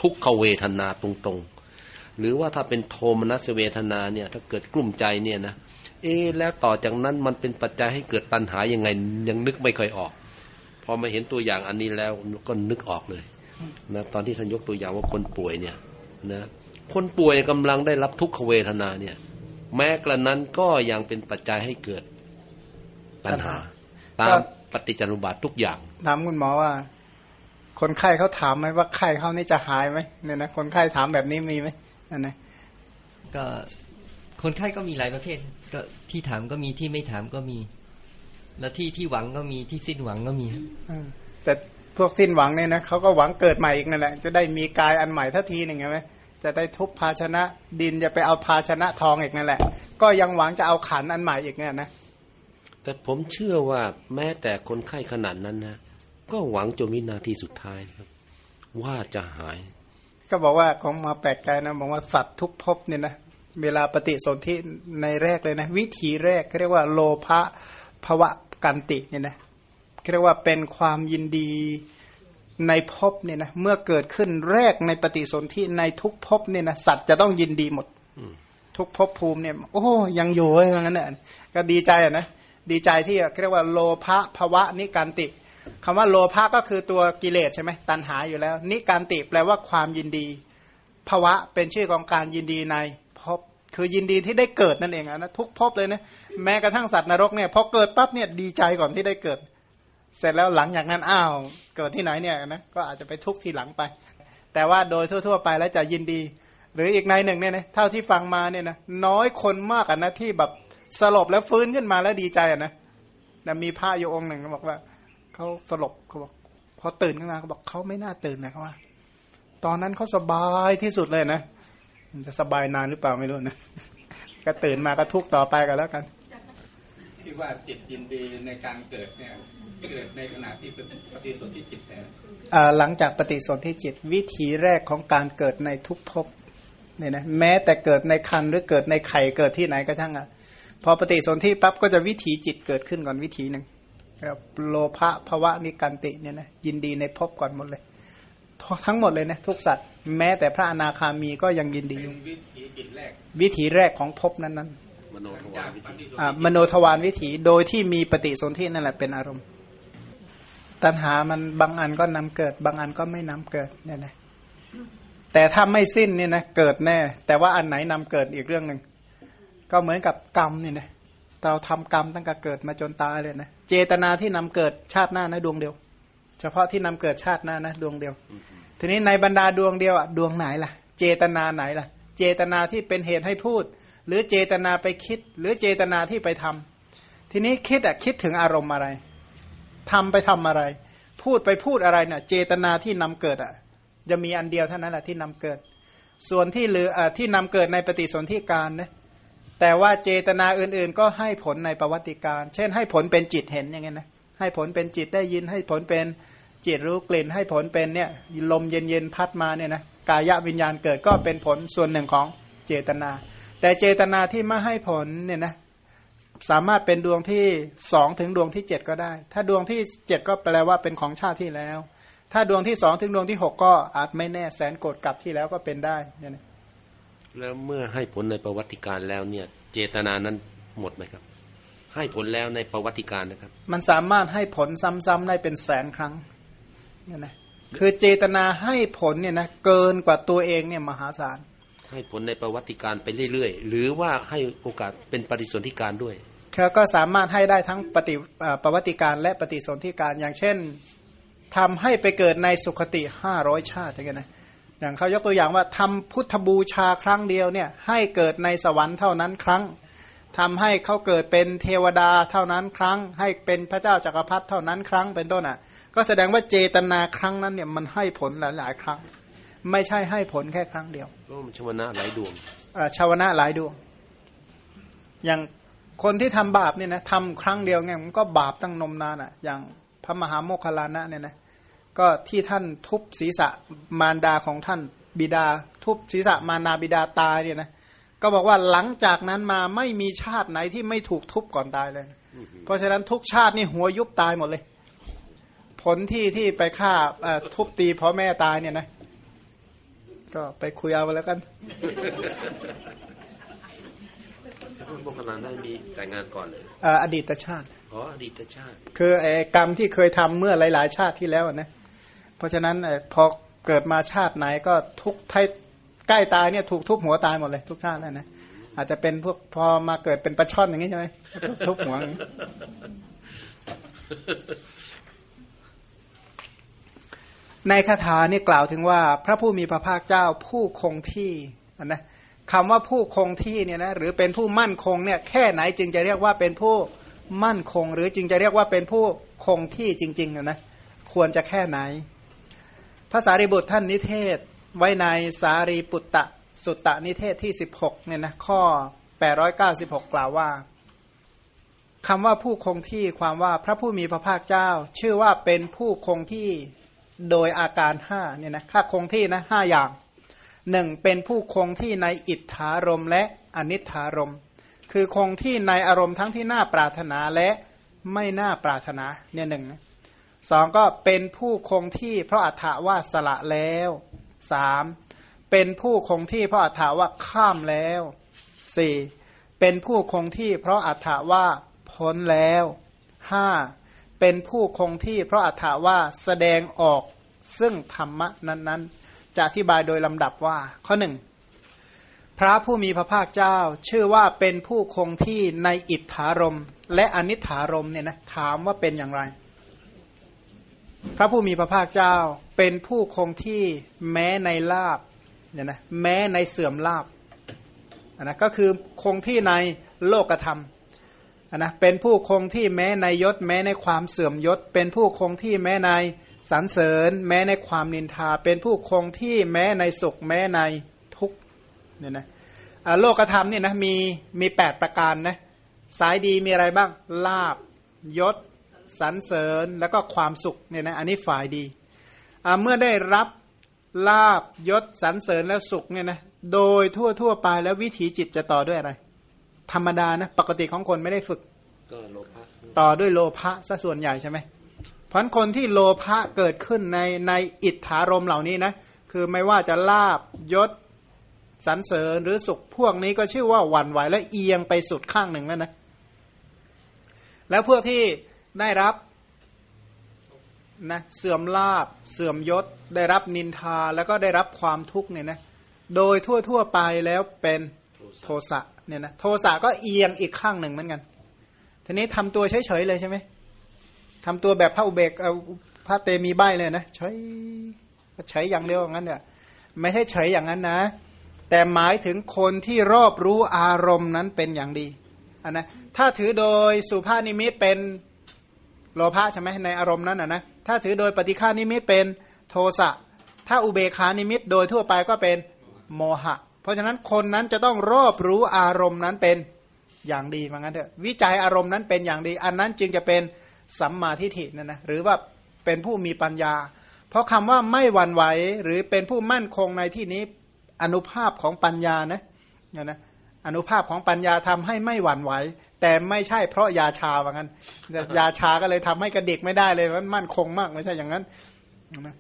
ทุกขเวทนาตรงๆ หรือว่าถ้าเป็นโทมนัสเวทนาเนี่ยถ้าเกิดกลุ่มใจเนี่ยนะเอ๊ะแล้วต่อจากนั้นมันเป็นปัจจัยให้เกิดตัณหายังไงยังนึกไม่ค่อยออก พอมาเห็นตัวอย่างอันนี้แล้วก็นึกออกเลย นะตอนที่ท่านยกตัวอย่างว่าคนป่วยเนี่ยนะคนป่วยกำลังได้รับทุกขเวทนาเนี่ย แม้กระนั้นก็ยังเป็นปัจจัยให้เกิดปัญหาตามปฏิจจานุบาททุกอย่างถามคุณหมอว่า คนไข้เขาถามไหมว่าไข้เขานี่จะหายไหมเนี่ยนะคนไข้ถามแบบนี้มีไหมอันนะก็คนไข้ก็มีหลายประเภทก็ที่ถามก็มีที่ไม่ถามก็มี แล้วที่ที่หวังก็มีที่สิ้นหวังก็มีอืมแต่ พวกสิ้นหวังเนี่ยนะเขาก็หวังเกิดใหม่อีกนั่นแหละจะได้มีกายอันใหม่ทัทีหนึ่งใช่ไหมจะได้ทุบภาชนะดินจะไปเอาภาชนะทองอีกนั่นแหละ ก็ยังหวังจะเอาขันอันใหม่อีกเนี่ยนะแต่ผมเชื่อว่าแม้แต่คนไข้ขนาดนั้นนะก็หวังจนวินาทีสุดท้ายนะครับ ว่าจะหาย ก็บอกว่าของมาแปลกใจนะบอกว่าสัตว์ทุกภพเนี่ยนะเวลาปฏิสนธิในแรกเลยนะ วิธีแรกเขาเรียกว่าโลภะภวะกันติเนี่ยนะ เรียกว่าเป็นความยินดีในภพเนี่ยนะเมื่อเกิดขึ้นแรกในปฏิสนธิในทุกภพเนี่ยนะสัตว์จะต้องยินดีหมดทุกภพภูมิเนี่ย โอ้ยังอยู่อย่างนั้นน่ะก็ดีใจอะนะดีใจที่เรียกว่าโลภะภวะนิการติคำว่าโลภะก็คือตัวกิเลสใช่ไหมตัณหาอยู่แล้ว นิการติแปลว่าความยินดีภวะเป็นชื่อของการยินดีในภพคือยินดีที่ได้เกิดนั่นเองนะทุกภพเลยนะแม้กระทั่งสัตว์นรกเนี่ยพอเกิดปั๊บเนี่ยดีใจก่อนที่ได้เกิด เสร็จแล้วหลังจากนั้นอ้าวเกิดที่ไหนเนี่ยนะก็อาจจะไปทุกข์ทีหลังไป แต่ว่าโดยทั่ว ๆ ไปแล้วจะยินดี หรืออีกในหนึ่งเนี่ยนะเท่าที่ฟังมาเนี่ยนะน้อยคนมากอะนะที่แบบสลบแล้วฟื้นขึ้นมาแล้วดีใจอะนะแต่มีพระอยู่องหนึ่งเขาบอกว่าเขาสลบเขาบอกพอตื่นขึ้นมาเขาบอกเขาไม่น่าตื่นนะเขาว่า ตอนนั้นเขาสบายที่สุดเลยนะมันจะสบายนานหรือเปล่าไม่รู้นะก็ตื่นมาก็ทุกต่อไปกันแล้วกัน ที่ว่าจิตยินดีในการเกิดเนี่ยเกิดในขณะที่เป็นปฏิสนธิจิตแต่อ่าหลังจากปฏิสนธิจิตวิธีแรกของการเกิดในทุกภพเนี่ยนะแม้แต่เกิดในคันหรือเกิดในไข่เกิดที่ไหนก็ช่างอะพอปฏิสนธิปั๊บก็จะวิถีจิตเกิดขึ้นก่อนวิถีหนึ่งครับโลภะภวะนิกันติเนี่ยนะยินดีในภพก่อนหมดเลย ทั้งหมดเลยนะทุกสัตว์ แม้แต่พระอนาคามีก็ยังยินดีเป็อนยู่วิถีจิตแรกวิถีแรกของภพนั้นนั้นม โนทวารวิปธีอ่ามโนทวารวิถีโดยที่มีปฏิสนธินั่นแหละเป็นอารมณ์ ตัณหามันบางอันก็นำเกิด บางอันก็ไม่นำเกิดเนี่ยนะแต่ถ้าไม่สิ้นเนี่ยนะเกิดแน่ แต่ว่าอันไหนนำเกิดอีกเรื่องหนึ่งก็เหมือนกับกรรมเนี่ยนะเราทำกรรมตั้งแต่เกิดมาจนตายเลยนะเจตนาที่นำเกิดชาติหน้านะดวงเดียว เฉพาะที่นำเกิดชาติหน้านะดวงเดียว ทีนี้ในบรรดาดวงเดียวอะดวงไหนล่ะ เจตนาไหนล่ะ เจตนาที่เป็นเหตุให้พูด หรือเจตนาไปคิด หรือเจตนาที่ไปทำทีนี้คิดอะคิดถึงอารมณ์อะไรทำไปทำอะไร พูดไปพูดอะไรเนี่ยเจตนาที่นำเกิดอะจะมีอันเดียวเท่านั้นแหละที่นำเกิด ส่วนที่เหลืออะที่นำเกิดในปฏิสนธิการนะแต่ว่าเจตนาอื่นๆ ก็ให้ผลในประวัติการ เช่น ให้ผลเป็นจิตเห็นอย่างเงี้ยนะให้ผลเป็นจิตได้ยิน ให้ผลเป็นจิตรู้กลิ่น ให้ผลเป็นเนี่ยลมเย็นๆพัดมาเนี่ยนะกายวิญญาณเกิดก็เป็นผลส่วนหนึ่งของเจตนา แต่เจตนาที่ไม่ให้ผลเนี่ยนะสามารถเป็นดวงที่สองถึงดวงที่เจ็ดก็ได้ ถ้าดวงที่เจ็ดก็แปลว่าเป็นของชาติที่แล้ว ถ้าดวงที่สองถึงดวงที่หกก็อาจไม่แน่แสนโกรธกลับที่แล้วก็เป็นได้เนี่ยนะแล้วเมื่อให้ผลในประวัติการแล้วเนี่ย เจตนานั้นหมดไหมครับ ให้ผลแล้วในประวัติการนะครับ มันสามารถให้ผลซ้ำๆได้เป็นแสนครั้งเนี่ยนะคือเจตนาให้ผลเนี่ยนะเกินกว่าตัวเองเนี่ยมหาศาล ให้ผลในประวัติการไปเรื่อยๆ หรือว่าให้โอกาสเป็นปฏิสนธิการด้วยเขาก็สามารถให้ได้ทั้งปฏิประวัติการและปฏิสนธิการอย่างเช่นทำให้ไปเกิดในสุคติห้าร้อยชาติอย่างเงี้ยนะอย่างเขายกตัวอย่างว่าทำพุทธบูชาครั้งเดียวเนี่ยให้เกิดในสวรรค์เท่านั้นครั้งทำให้เขาเกิดเป็นเทวดาเท่านั้นครั้ง ให้เป็นพระเจ้าจักรพรรดิเท่านั้นครั้งเป็นต้นอะ ก็แสดงว่าเจตนาครั้งนั้นเนี่ยมันให้ผลหลายๆ ครั้ง ไม่ใช่ให้ผลแค่ครั้งเดียวก็มันชวนะหลายดวงเอ่อชาวนะหลายดวง อย่างคนที่ทำบาปเนี่ยนะทำครั้งเดียวไงมันก็บาปตั้งนมนานอะ อย่างพระมหาโมคคัลลานะเนี่ยนะก็ที่ท่านทุบศีรษะมารดาของท่านบิดา ทุบศีรษะมารดาบิดาตายเนี่ยนะก็บอกว่าหลังจากนั้นมาไม่มีชาติไหนที่ไม่ถูกทุบก่อนตายเลย เพราะฉะนั้นทุกชาตินี่หัวยุบตายหมดเลย ผลที่ที่ไปฆ่าเอ่อทุบตีพ่อแม่ตายเนี่ยนะ ก็ไปคุยเอาแล้วกันคุณโมคคัลลานะมีแต่งงานก่อนเลยเอ่ออดีตชาติอ๋ออดีตชาติ คือไอ้กรรมที่เคยทำเมื่อหลาย ๆ ชาติที่แล้วนะเพราะฉะนั้นเอ่อพอเกิดมาชาติไหนก็ทุกท้ายใกล้ตายเนี่ยถูกทุบหัวตายหมดเลย ทุกชาติเลยนะอาจจะเป็นพวกพอมาเกิดเป็นปลาช่อนอย่างนี้ใช่ไหมทุบหัวอย่างนี้ ในคาถาเนี่ยกล่าวถึงว่า พระผู้มีพระภาคเจ้าผู้คงที่นะคำว่าผู้คงที่เนี่ยนะหรือเป็นผู้มั่นคงเนี่ยแค่ไหนจึงจะเรียกว่าเป็นผู้มั่นคง หรือจึงจะเรียกว่าเป็นผู้คงที่จริงๆนะนะควรจะแค่ไหนภาษาริบุตรท่านนิเทศไว้ในสารีปุตตะสุตตะนิเทศที่ 16เนี่ยนะข้อ 896 กล่าวว่าคำว่าผู้คงที่ความว่าพระผู้มีพระภาคเจ้า ชื่อว่าเป็นผู้คงที่ โดยอาการห้าเนี่ยนะค่าคงที่นะห้าอย่างหนึ่งเป็นผู้คงที่ในอิทธารมและอนิธารม คือคงที่ในอารมณ์ทั้งที่น่าปรารถนาและไม่น่าปรารถนาเนี่ยหนึ่งนะสองก็เป็นผู้คงที่เพราะอัฏฐว่าสละแล้วสามเป็นผู้คงที่เพราะอัฏฐว่าข้ามแล้วสี่เป็นผู้คงที่เพราะอัฏฐว่าพ้นแล้วห้า เป็นผู้คงที่เพราะอัฏฐว่าแสดงออกซึ่งธรรมะนั้น ๆ จะอธิบายโดยลำดับว่า ข้อหนึ่งพระผู้มีพระภาคเจ้า ชื่อว่าเป็นผู้คงที่ในอิทธารมและอนิธารมเนี่ยนะถามว่าเป็นอย่างไร พระผู้มีพระภาคเจ้าเป็นผู้คงที่แม้ในลาบเนี่ยนะแม้ในเสื่อมลาบนะก็คือคงที่ในโลกธรรม นะเป็นผู้คงที่แม้ในยศ แม้ในความเสื่อมยศ เป็นผู้คงที่แม้ในสรรเสริญ แม้ในความนินทา เป็นผู้คงที่แม้ในสุขแม้ในทุกเนี่ยนะโลกธรรมเนี่ยนะมีมีแปดประการนะสายดีมีอะไรบ้างลาบยศสรรเสริญแล้วก็ความสุขเนี่ยนะอันนี้ฝ่ายดีเมื่อได้รับลาบยศสรรเสริญและสุขเนี่ยนะโดยทั่วทั่วไปแล้ววิถีจิตจะต่อด้วยอะไร ธรรมดานะปกติของคนไม่ได้ฝึกก็โลภะต่อด้วยโลภะซะส่วนใหญ่ใช่ไหมเพราะคนที่โลภะเกิดขึ้นในในอิทธารมเหล่านี้นะคือไม่ว่าจะลาบยศสรรเสริญหรือสุขพวกนี้ก็ชื่อว่าหวั่นไหวและเอียงไปสุดข้างหนึ่งแล้วนะ แล้วพวกที่ได้รับนะเสื่อมลาบ เสื่อมยศ ได้รับนินทาแล้วก็ได้รับความทุกข์เนี่ยนะโดยทั่วทั่วไปแล้วเป็นโทสะ เนี่ยนะโทสะก็เอียงอีกข้างหนึ่งเหมือนกัน ทีนี้ทำตัวเฉยๆเลยใช่ไหมทำตัวแบบพระอุเบกเอาพระเตมีใบเลยนะเฉยเฉยอย่างเดียวอย่างนั้นเนี่ยไม่ใช่เฉยอย่างนั้นนะ แต่หมายถึงคนที่รอบรู้อารมณ์นั้นเป็นอย่างดีอันนะถ้าถือโดยสุภนิมิตเป็นโลภะใช่ไหมในอารมณ์นั้นนะนะถ้าถือโดยปฏิฆนิมิตเป็นโทสะถ้าอุเบกขานิมิตโดยทั่วไปก็เป็นโมหะ เพราะฉะนั้นคนนั้นจะต้องรอบรู้อารมณ์นั้นเป็นอย่างดีเหมือนกันเถอะวิจัยอารมณ์นั้นเป็นอย่างดี อันนั้นจึงจะเป็นสัมมาทิฏฐินั่นนะหรือว่าเป็นผู้มีปัญญา เพราะคำว่าไม่หวั่นไหวหรือเป็นผู้มั่นคงในที่นี้อานุภาพของปัญญานะนะนะอนุภาพของปัญญาทำให้ไม่หวั่นไหว แต่ไม่ใช่เพราะยาชาว่างั้นยาชาก็เลยทำให้กระดิกไม่ได้เลยมันมั่นคงมากไม่ใช่อย่างนั้นนะ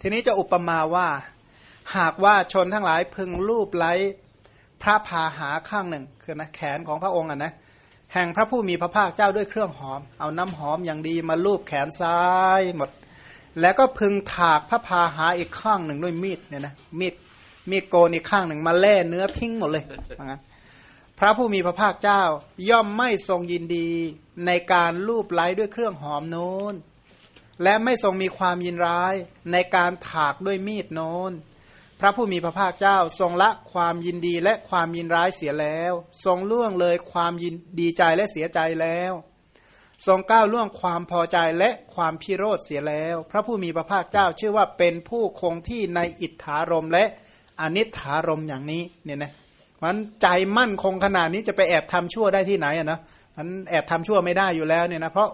ทีนี้จะอุปมาว่า หากว่าชนทั้งหลายพึงรูปไล้พระพาหาข้างหนึ่ง คือนะแขนของพระองค์อะนะแห่งพระผู้มีพระภาคเจ้าด้วยเครื่องหอม เอาน้ำหอมอย่างดีมาลูบแขนซ้ายหมด แล้วก็พึงถากพระพาหาอีกข้างหนึ่งด้วยมีดเนี่ยนะมีดมีดโกนอีกข้างหนึ่งมาแล่เนื้อทิ้งหมดเลยว่างั้นพระผู้มีพระภาคเจ้า ย่อมไม่ทรงยินดีในการลูบไล้ด้วยเครื่องหอมโน้น และไม่ทรงมีความยินร้ายในการถากด้วยมีดโน้น พระผู้มีพระภาคเจ้าทรงละความยินดีและความยินร้ายเสียแล้ว ทรงล่วงเลยความยินดีใจและเสียใจแล้ว ทรงก้าวล่วงความพอใจและความพิโรธเสียแล้ว พระผู้มีพระภาคเจ้าชื่อว่าเป็นผู้คงที่ในอิทธารมและอนิถารมอย่างนี้เนี่ยนะมันใจมั่นคงขนาดนี้จะไปแอบทำชั่วได้ที่ไหนอะนะมันแอบทำชั่วไม่ได้อยู่แล้วเนี่ยนะเพราะ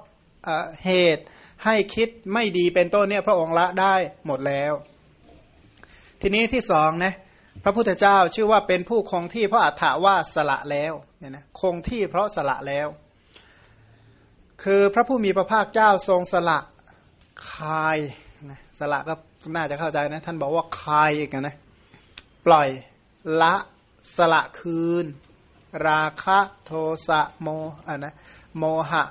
เหตุให้คิดไม่ดีเป็นต้นเนี่ยพระองค์ละได้หมดแล้ว ทีนี้ที่สองนะพระพุทธเจ้าชื่อว่าเป็นผู้คงที่เพราะอัฏฐาว่าสละแล้วเนี่ยนะคงที่เพราะสละแล้ว คือพระผู้มีพระภาคเจ้าทรงสละคายนะสละก็น่าจะเข้าใจนะ ท่านบอกว่าคายอีกนะปล่อยละสละคืน ราคะโทสะโมอะนะโมหะ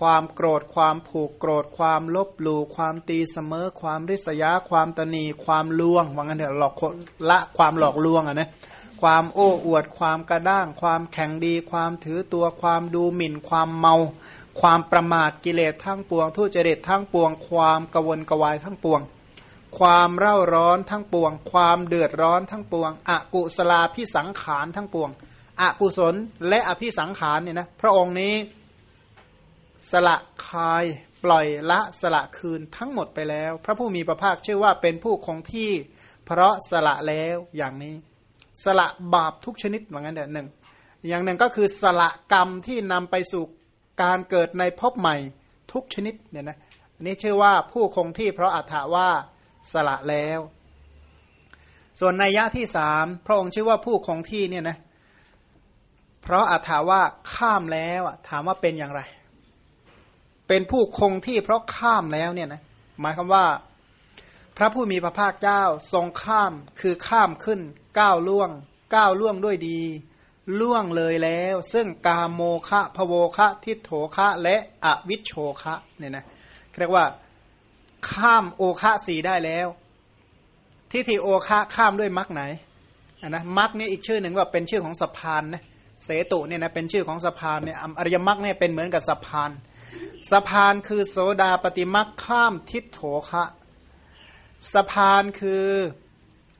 ความโกรธ ความผูกโกรธ ความลบหลู่ความตีเสมอ ความริษยา ความตนี ความลวงว่างั้นเถอะหลอกละความหลอกลวงอะนะความโอ้อวด ความกระด้าง ความแข็งดี ความถือตัวความดูหมิ่น ความเมา ความประมาทกิเลสทั้งปวง ทุจริตทั้งปวง ความกวนกวายทั้งปวง ความเร่าร้อนทั้งปวง ความเดือดร้อนทั้งปวงอกุศลาพิสังขารทั้งปวงอกุศลและอภิสังขารเนี่ยนะพระองค์นี้ สละคายปล่อยละสละคืนทั้งหมดไปแล้ว พระผู้มีพระภาคชื่อว่าเป็นผู้คงที่ เพราะสละแล้วอย่างนี้ สละบาปทุกชนิดเหมือนกันแต่หนึ่งอย่างหนึ่งก็คือสละกรรมที่นำไปสู่การเกิดในภพใหม่ทุกชนิดเนี่ยนะอันนี้ชื่อว่าผู้คงที่เพราะอัฏฐาว่าสละแล้ว ส่วนในยะที่สามพระองค์ชื่อว่าผู้คงที่เนี่ยนะเพราะอัฏฐาว่าข้ามแล้วถามว่าเป็นอย่างไร เป็นผู้คงที่เพราะข้ามแล้วเนี่ยนะหมายคำว่า พระผู้มีพระภาคเจ้าทรงข้ามคือข้ามขึ้นก้าวล่วงก้าวล่วงด้วยดี ล่วงเลยแล้ว ซึ่งกาโมคะพโวคะ ทิโถคะ และอวิชโชคะเนี่ยนะเรียกว่าข้ามโอคะสีได้แล้วทิฏฐิโอคะข้ามด้วยมรรคไหนนนะมรรคนี่ยอีกชื่อหนึ่งว่าเป็นชื่อของสะพานนะเสตุเนี่ยนะเป็นชื่อของสะพานเนี่ยอริยมรรคเนี่ยเป็นเหมือนกับสะพาน สะพานคือโสดาปฏิมรรคข้ามทิฏโถคะสะพานคือ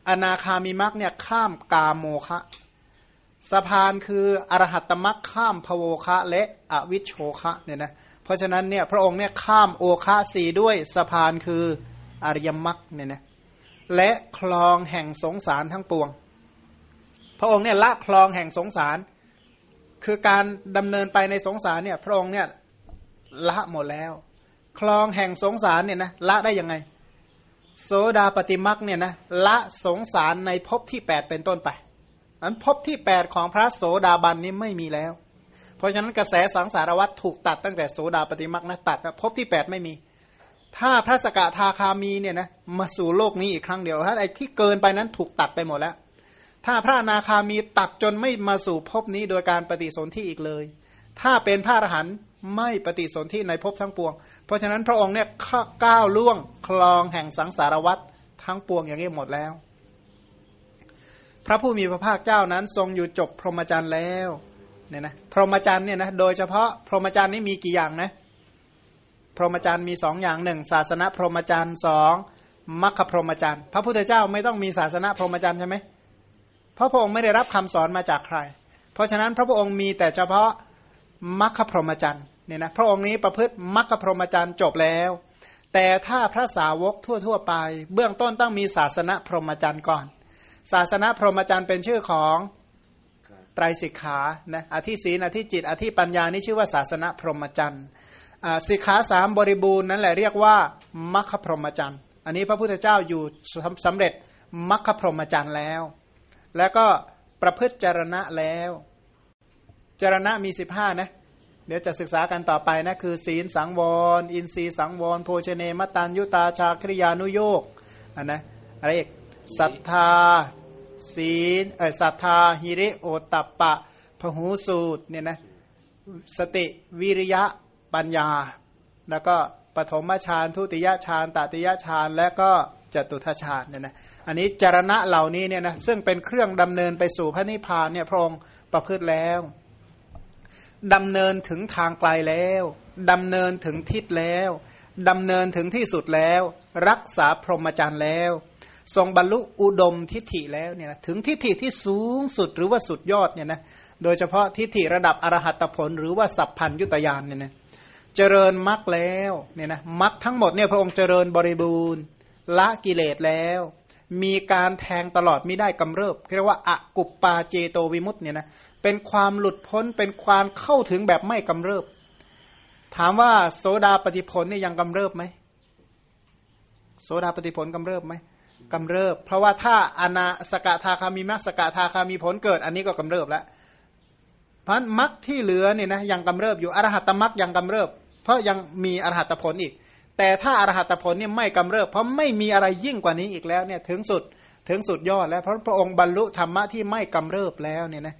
อนาคามิมรรคเนี่ยข้ามกาโมคะสะพานคืออรหัตมรรคข้ามพโวคะและอวิชโชคะเนี่ยนะเพราะฉะนั้นเนี่ยพระองค์เนี่ยข้ามโอคะสีด้วยสะพานคืออริยมรรคเนี่ยนะและคลองแห่งสงสารทั้งปวง พระองค์เนี่ยละคลองแห่งสงสาร คือการดำเนินไปในสงสารเนี่ยพระองค์เนี่ย ละหมดแล้ว คลองแห่งสงสารเนี่ยนะละได้ยังไง โสดาปฏิมักเนี่ยนะละสงสารในภพที่ 8 เป็นต้นไปอันภพที่ 8 ของพระโสดาบันนี้ไม่มีแล้ว เพราะฉะนั้นกระแสสังสารวัตถูกตัดตั้งแต่โสดาปฏิมักนะตัดภพที่ 8 ไม่มี ถ้าพระสกทาคามีเนี่ยนะมาสู่โลกนี้อีกครั้งเดียวถ้าไอ้ที่เกินไปนั้นถูกตัดไปหมดแล้ว ถ้าพระนาคามีตัดจนไม่มาสู่ภพนี้โดยการปฏิสนธิอีกเลย ถ้าเป็นพระอรหันต์ ไม่ปฏิสนธิในภพทั้งปวง เพราะฉะนั้นพระองค์เนี่ยก้าวล่วงคลองแห่งสังสารวัตรทั้งปวงอย่างนี้หมดแล้ว พระผู้มีพระภาคเจ้านั้นทรงอยู่จบพรหมจรรย์แล้วเนี่ยนะพรหมจรรย์เนี่ยนะโดยเฉพาะพรหมจรรย์นี่มีกี่อย่างนะพรหมจรรย์มีสองอย่างหนึ่งศาสนาพรหมจรรย์สองมัคคพรหมจรรย์พระพุทธเจ้าไม่ต้องมีศาสนาพรหมจรรย์ใช่ไหมเพราะพระองค์ไม่ได้รับคำสอนมาจากใคร เพราะฉะนั้นพระองค์มีแต่เฉพาะ มัคคพรหมจรรย์เนี่ยนะพระองค์นี้ประพฤติมัคคพรหมจรรย์จบแล้ว แต่ถ้าพระสาวกทั่ว ๆ ไป เบื้องต้นต้องมีศาสนาพรหมจรรย์ก่อน ศาสนาพรหมจรรย์เป็นชื่อของไตรสิกขานะอธิศีนอธิจิต อธิปัญญานี่ชื่อว่าศาสนาพรหมจรรย์สิกขาสามบริบูรณ์นั่นแหละเรียกว่ามัคคพรหมจรรย์อันนี้พระพุทธเจ้าอยู่สำเร็จมัคคพรหมจรรย์แล้ว แล้วก็ประพฤติจารณะแล้ว จารณะมีสิบห้านะเดี๋ยวจะศึกษากันต่อไปนะคือ ศีลสังวร อินทรีย์สังวร โภชเนมัตตัญญุตาชาคริยานุโยคอันนะอะไรอีกศรัทธา ศีลเออศรัทธาหิริโอตัปปะพหูสูตเนี่ยนะสติวิริยะปัญญา แล้วก็ปฐมฌานทุติยฌานตติยฌานและก็จตุทฌานเนี่ยนะ อันนี้จารณะเหล่านี้เนี่ยนะซึ่งเป็นเครื่องดำเนินไปสู่พระนิพพานเนี่ยพระองค์ประพฤติแล้ว ดำเนินถึงทางไกลแล้วดำเนินถึงทิศแล้วดำเนินถึงที่สุดแล้ว รักษาพรหมจรรย์แล้ว ทรงบรรลุอุดมทิฏฐิแล้วเนี่ยนะถึงทิฏฐิที่สูงสุดหรือว่าสุดยอดเนี่ยนะโดยเฉพาะทิฏฐิระดับอรหัตผลหรือว่าสัพพัญยุตยานเนี่ยนะเจริญมรรคแล้วเนี่ยนะมรรคทั้งหมดเนี่ยพระองค์เจริญบริบูรณ์ละกิเลสแล้ว มีการแทงตลอดไม่ได้กำเริบเรียกว่าอากุปปาเจโตวิมุตต์เนี่ยนะ เป็นความหลุดพ้นเป็นความเข้าถึงแบบไม่กำเริบ ถามว่าโสดาปฏิผลนี่ยังกำเริบไหมโสดาปฏิผลกำเริบไหมกำเริบ เพราะว่าถ้าอนาสกทาคามีมรรคสกทาคามีผลเกิด อันนี้ก็กำเริบแล้วเพราะมรรคที่เหลือเนี่ยนะยังกำเริบอยู่อรหัตมรรคยังกำเริบ เพราะยังมีอรหัตผลอีก แต่ถ้าอรหัตผลเนี่ยไม่กำเริบ เพราะไม่มีอะไรยิ่งกว่านี้อีกแล้วเนี่ยถึงสุดถึงสุดยอดแล้วเพราะพระองค์บรรลุธรรมะที่ไม่กำเริบแล้วเนี่ยนะ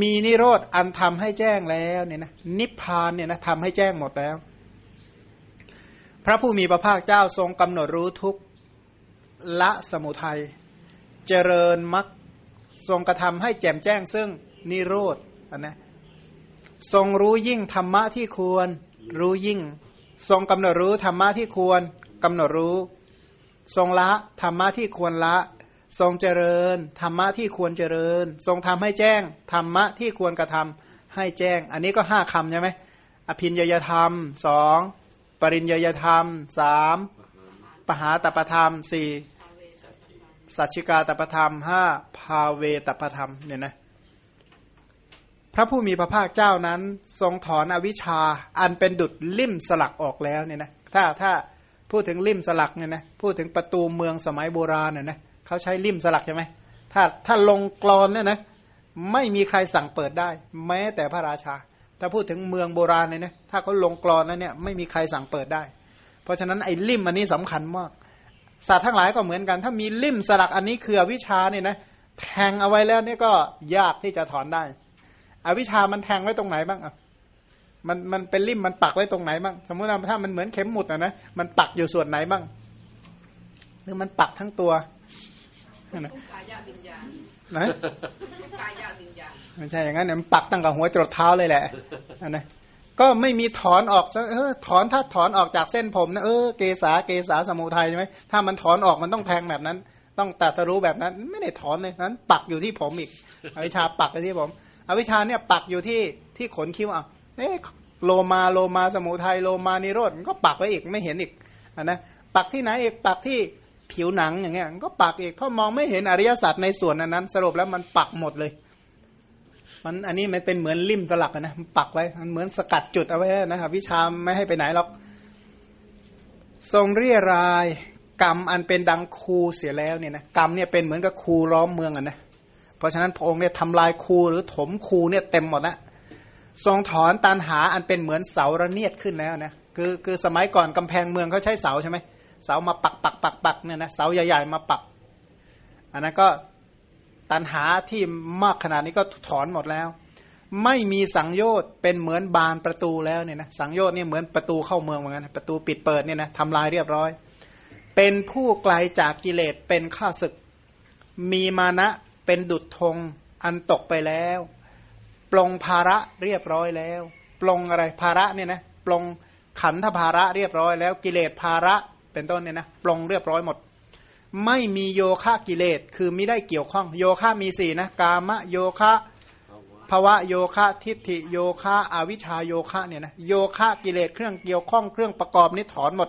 มีนิโรธอันทำให้แจ้งแล้วเนี่ยนะนิพพานเนี่ยนะทำให้แจ้งหมดแล้ว พระผู้มีพระภาคเจ้าทรงกำหนดรู้ทุกละสมุทัยเจริญมรรคทรงกระทำให้แจ่มแจ้งซึ่งนิโรธนนะทรงรู้ยิ่งธรรมะที่ควรรู้ยิ่ง ทรงกำหนดรู้ธรรมะที่ควรกำหนดรู้ ทรงละธรรมะที่ควรละ ทรงเจริญ ธรรมะที่ควรเจริญ ทรงทำให้แจ้ง ธรรมะที่ควรกระทำให้แจ้ง อันนี้ก็ห้าคำใช่ไหมอภินยยธรรมสองปริญญยธรรมสามปหาตประธรรมสี่สัจจิกาตประธรรมห้าภาเวตประธรรมเนี่ยนะพระผู้มีพระภาคเจ้านั้น ทรงถอนอวิชชาอันเป็นดุดลิ่มสลักออกแล้วเนี่ยนะถ้าถ้าพูดถึงลิ่มสลักเนี่ยนะพูดถึงประตูเมืองสมัยโบราณเนี่ยนะ เขาใช้ลิ่มสลักใช่ไหมถ้าถ้าลงกรอนเนี่ยนะไม่มีใครสั่งเปิดได้ แม้แต่พระราชา ถ้าพูดถึงเมืองโบราณเนี่ยนะถ้าเขาลงกรอนแล้วเนี่ยไม่มีใครสั่งเปิดได้ เพราะฉะนั้นไอ้ลิ่มอันนี้สำคัญมากสัตว์ทั้งหลายก็เหมือนกัน ถ้ามีลิ่มสลักอันนี้คือวิชาเนี่ยนะแทงเอาไว้แล้วเนี่ยก็ยากที่จะถอนได้อวิชามันแทงไว้ตรงไหนบ้างอะมันมันเป็นลิ่มมันปักไว้ตรงไหนบ้าง สมมติว่าถ้ามันเหมือนเข็มหมุดอะนะมันปักอยู่ส่วนไหนบ้าง หรือมันปักทั้งตัว นะกายวิญญาณนะกายวิญญาณไม่ใช่อย่างนั้นเนี่ยมันปักตั้งกับหัวจรดเท้าเลยแหละอันนะก็ไม่มีถอนออกเออถอนถ้าถอนออกจากเส้นผมนะเออเกษาเกษาสมุทัยใช่ไหมถ้ามันถอนออกมันต้องแทงแบบนั้น ต้องตัดสรู้แบบนั้น ไม่ได้ถอนเลยนั้น ปักอยู่ที่ผมอีกอวิชชาปักอยู่ที่ผม อวิชชาเนี่ยปักอยู่ที่ที่ขนคิ้วอะเอ๊ะโลมาโลมาสมุทัยโลมานิโรธก็ปักไว้อีกไม่เห็นอีกอันนะปักที่ไหนอีกปักที่ ผิวหนังอย่างเงี้ยก็ปักอีกเพราะมองไม่เห็นอริยสัจในส่วนนั้น สรุปแล้วมันปักหมดเลย มันอันนี้มันเป็นเหมือนลิ่มสลักนะมันปักไว้มันเหมือนสกัดจุดเอาไว้นะครับวิชามไม่ให้ไปไหนหรอกทรงเรียรายกรรมอันเป็นดังคูเสียแล้วเนี่ยนะกรรมเนี่ยเป็นเหมือนกับคูล้อมเมืองอะนะเพราะฉะนั้นพระองค์เนี่ยทำลายคูหรือถมคูเนี่ยเต็มหมดนะทรงถอนตันหาอันเป็นเหมือนเสาระเนียดขึ้นแล้วนะคือคือสมัยก่อนกำแพงเมืองเขาใช้เสาใช่ไหมเสามาปักปักปักปักเนี่ยนะเสาใหญ่ๆมาปัก อันนั้นก็ตันหาที่มากขนาดนี้ก็ถอนหมดแล้ว ไม่มีสังโยชน์เป็นเหมือนบานประตูแล้วเนี่ยนะสังโยชน์เนี่ยเหมือนประตูเข้าเมืองเหมือนกันประตูปิดเปิดเนี่ยนะทำลายเรียบร้อย เป็นผู้ไกลจากกิเลสเป็นข้าศึก มีมานะเป็นดุจธงอันตกไปแล้ว ปลงภาระเรียบร้อยแล้ว ปลงอะไรภาระเนี่ยนะปลงขันธภาระเรียบร้อยแล้ว กิเลสภาระ เป็นต้นเนี่ยนะปลงเรียบร้อยหมด ไม่มีโยคะกิเลสคือไม่ได้เกี่ยวข้อง โยคะมีสี่นะกามะโยคะภวะโยคะทิฏฐิโยคะอวิชชาโยคะเนี่ยนะโยคะกิเลสเครื่องเกี่ยวข้องเครื่องประกอบนี้ถอนหมด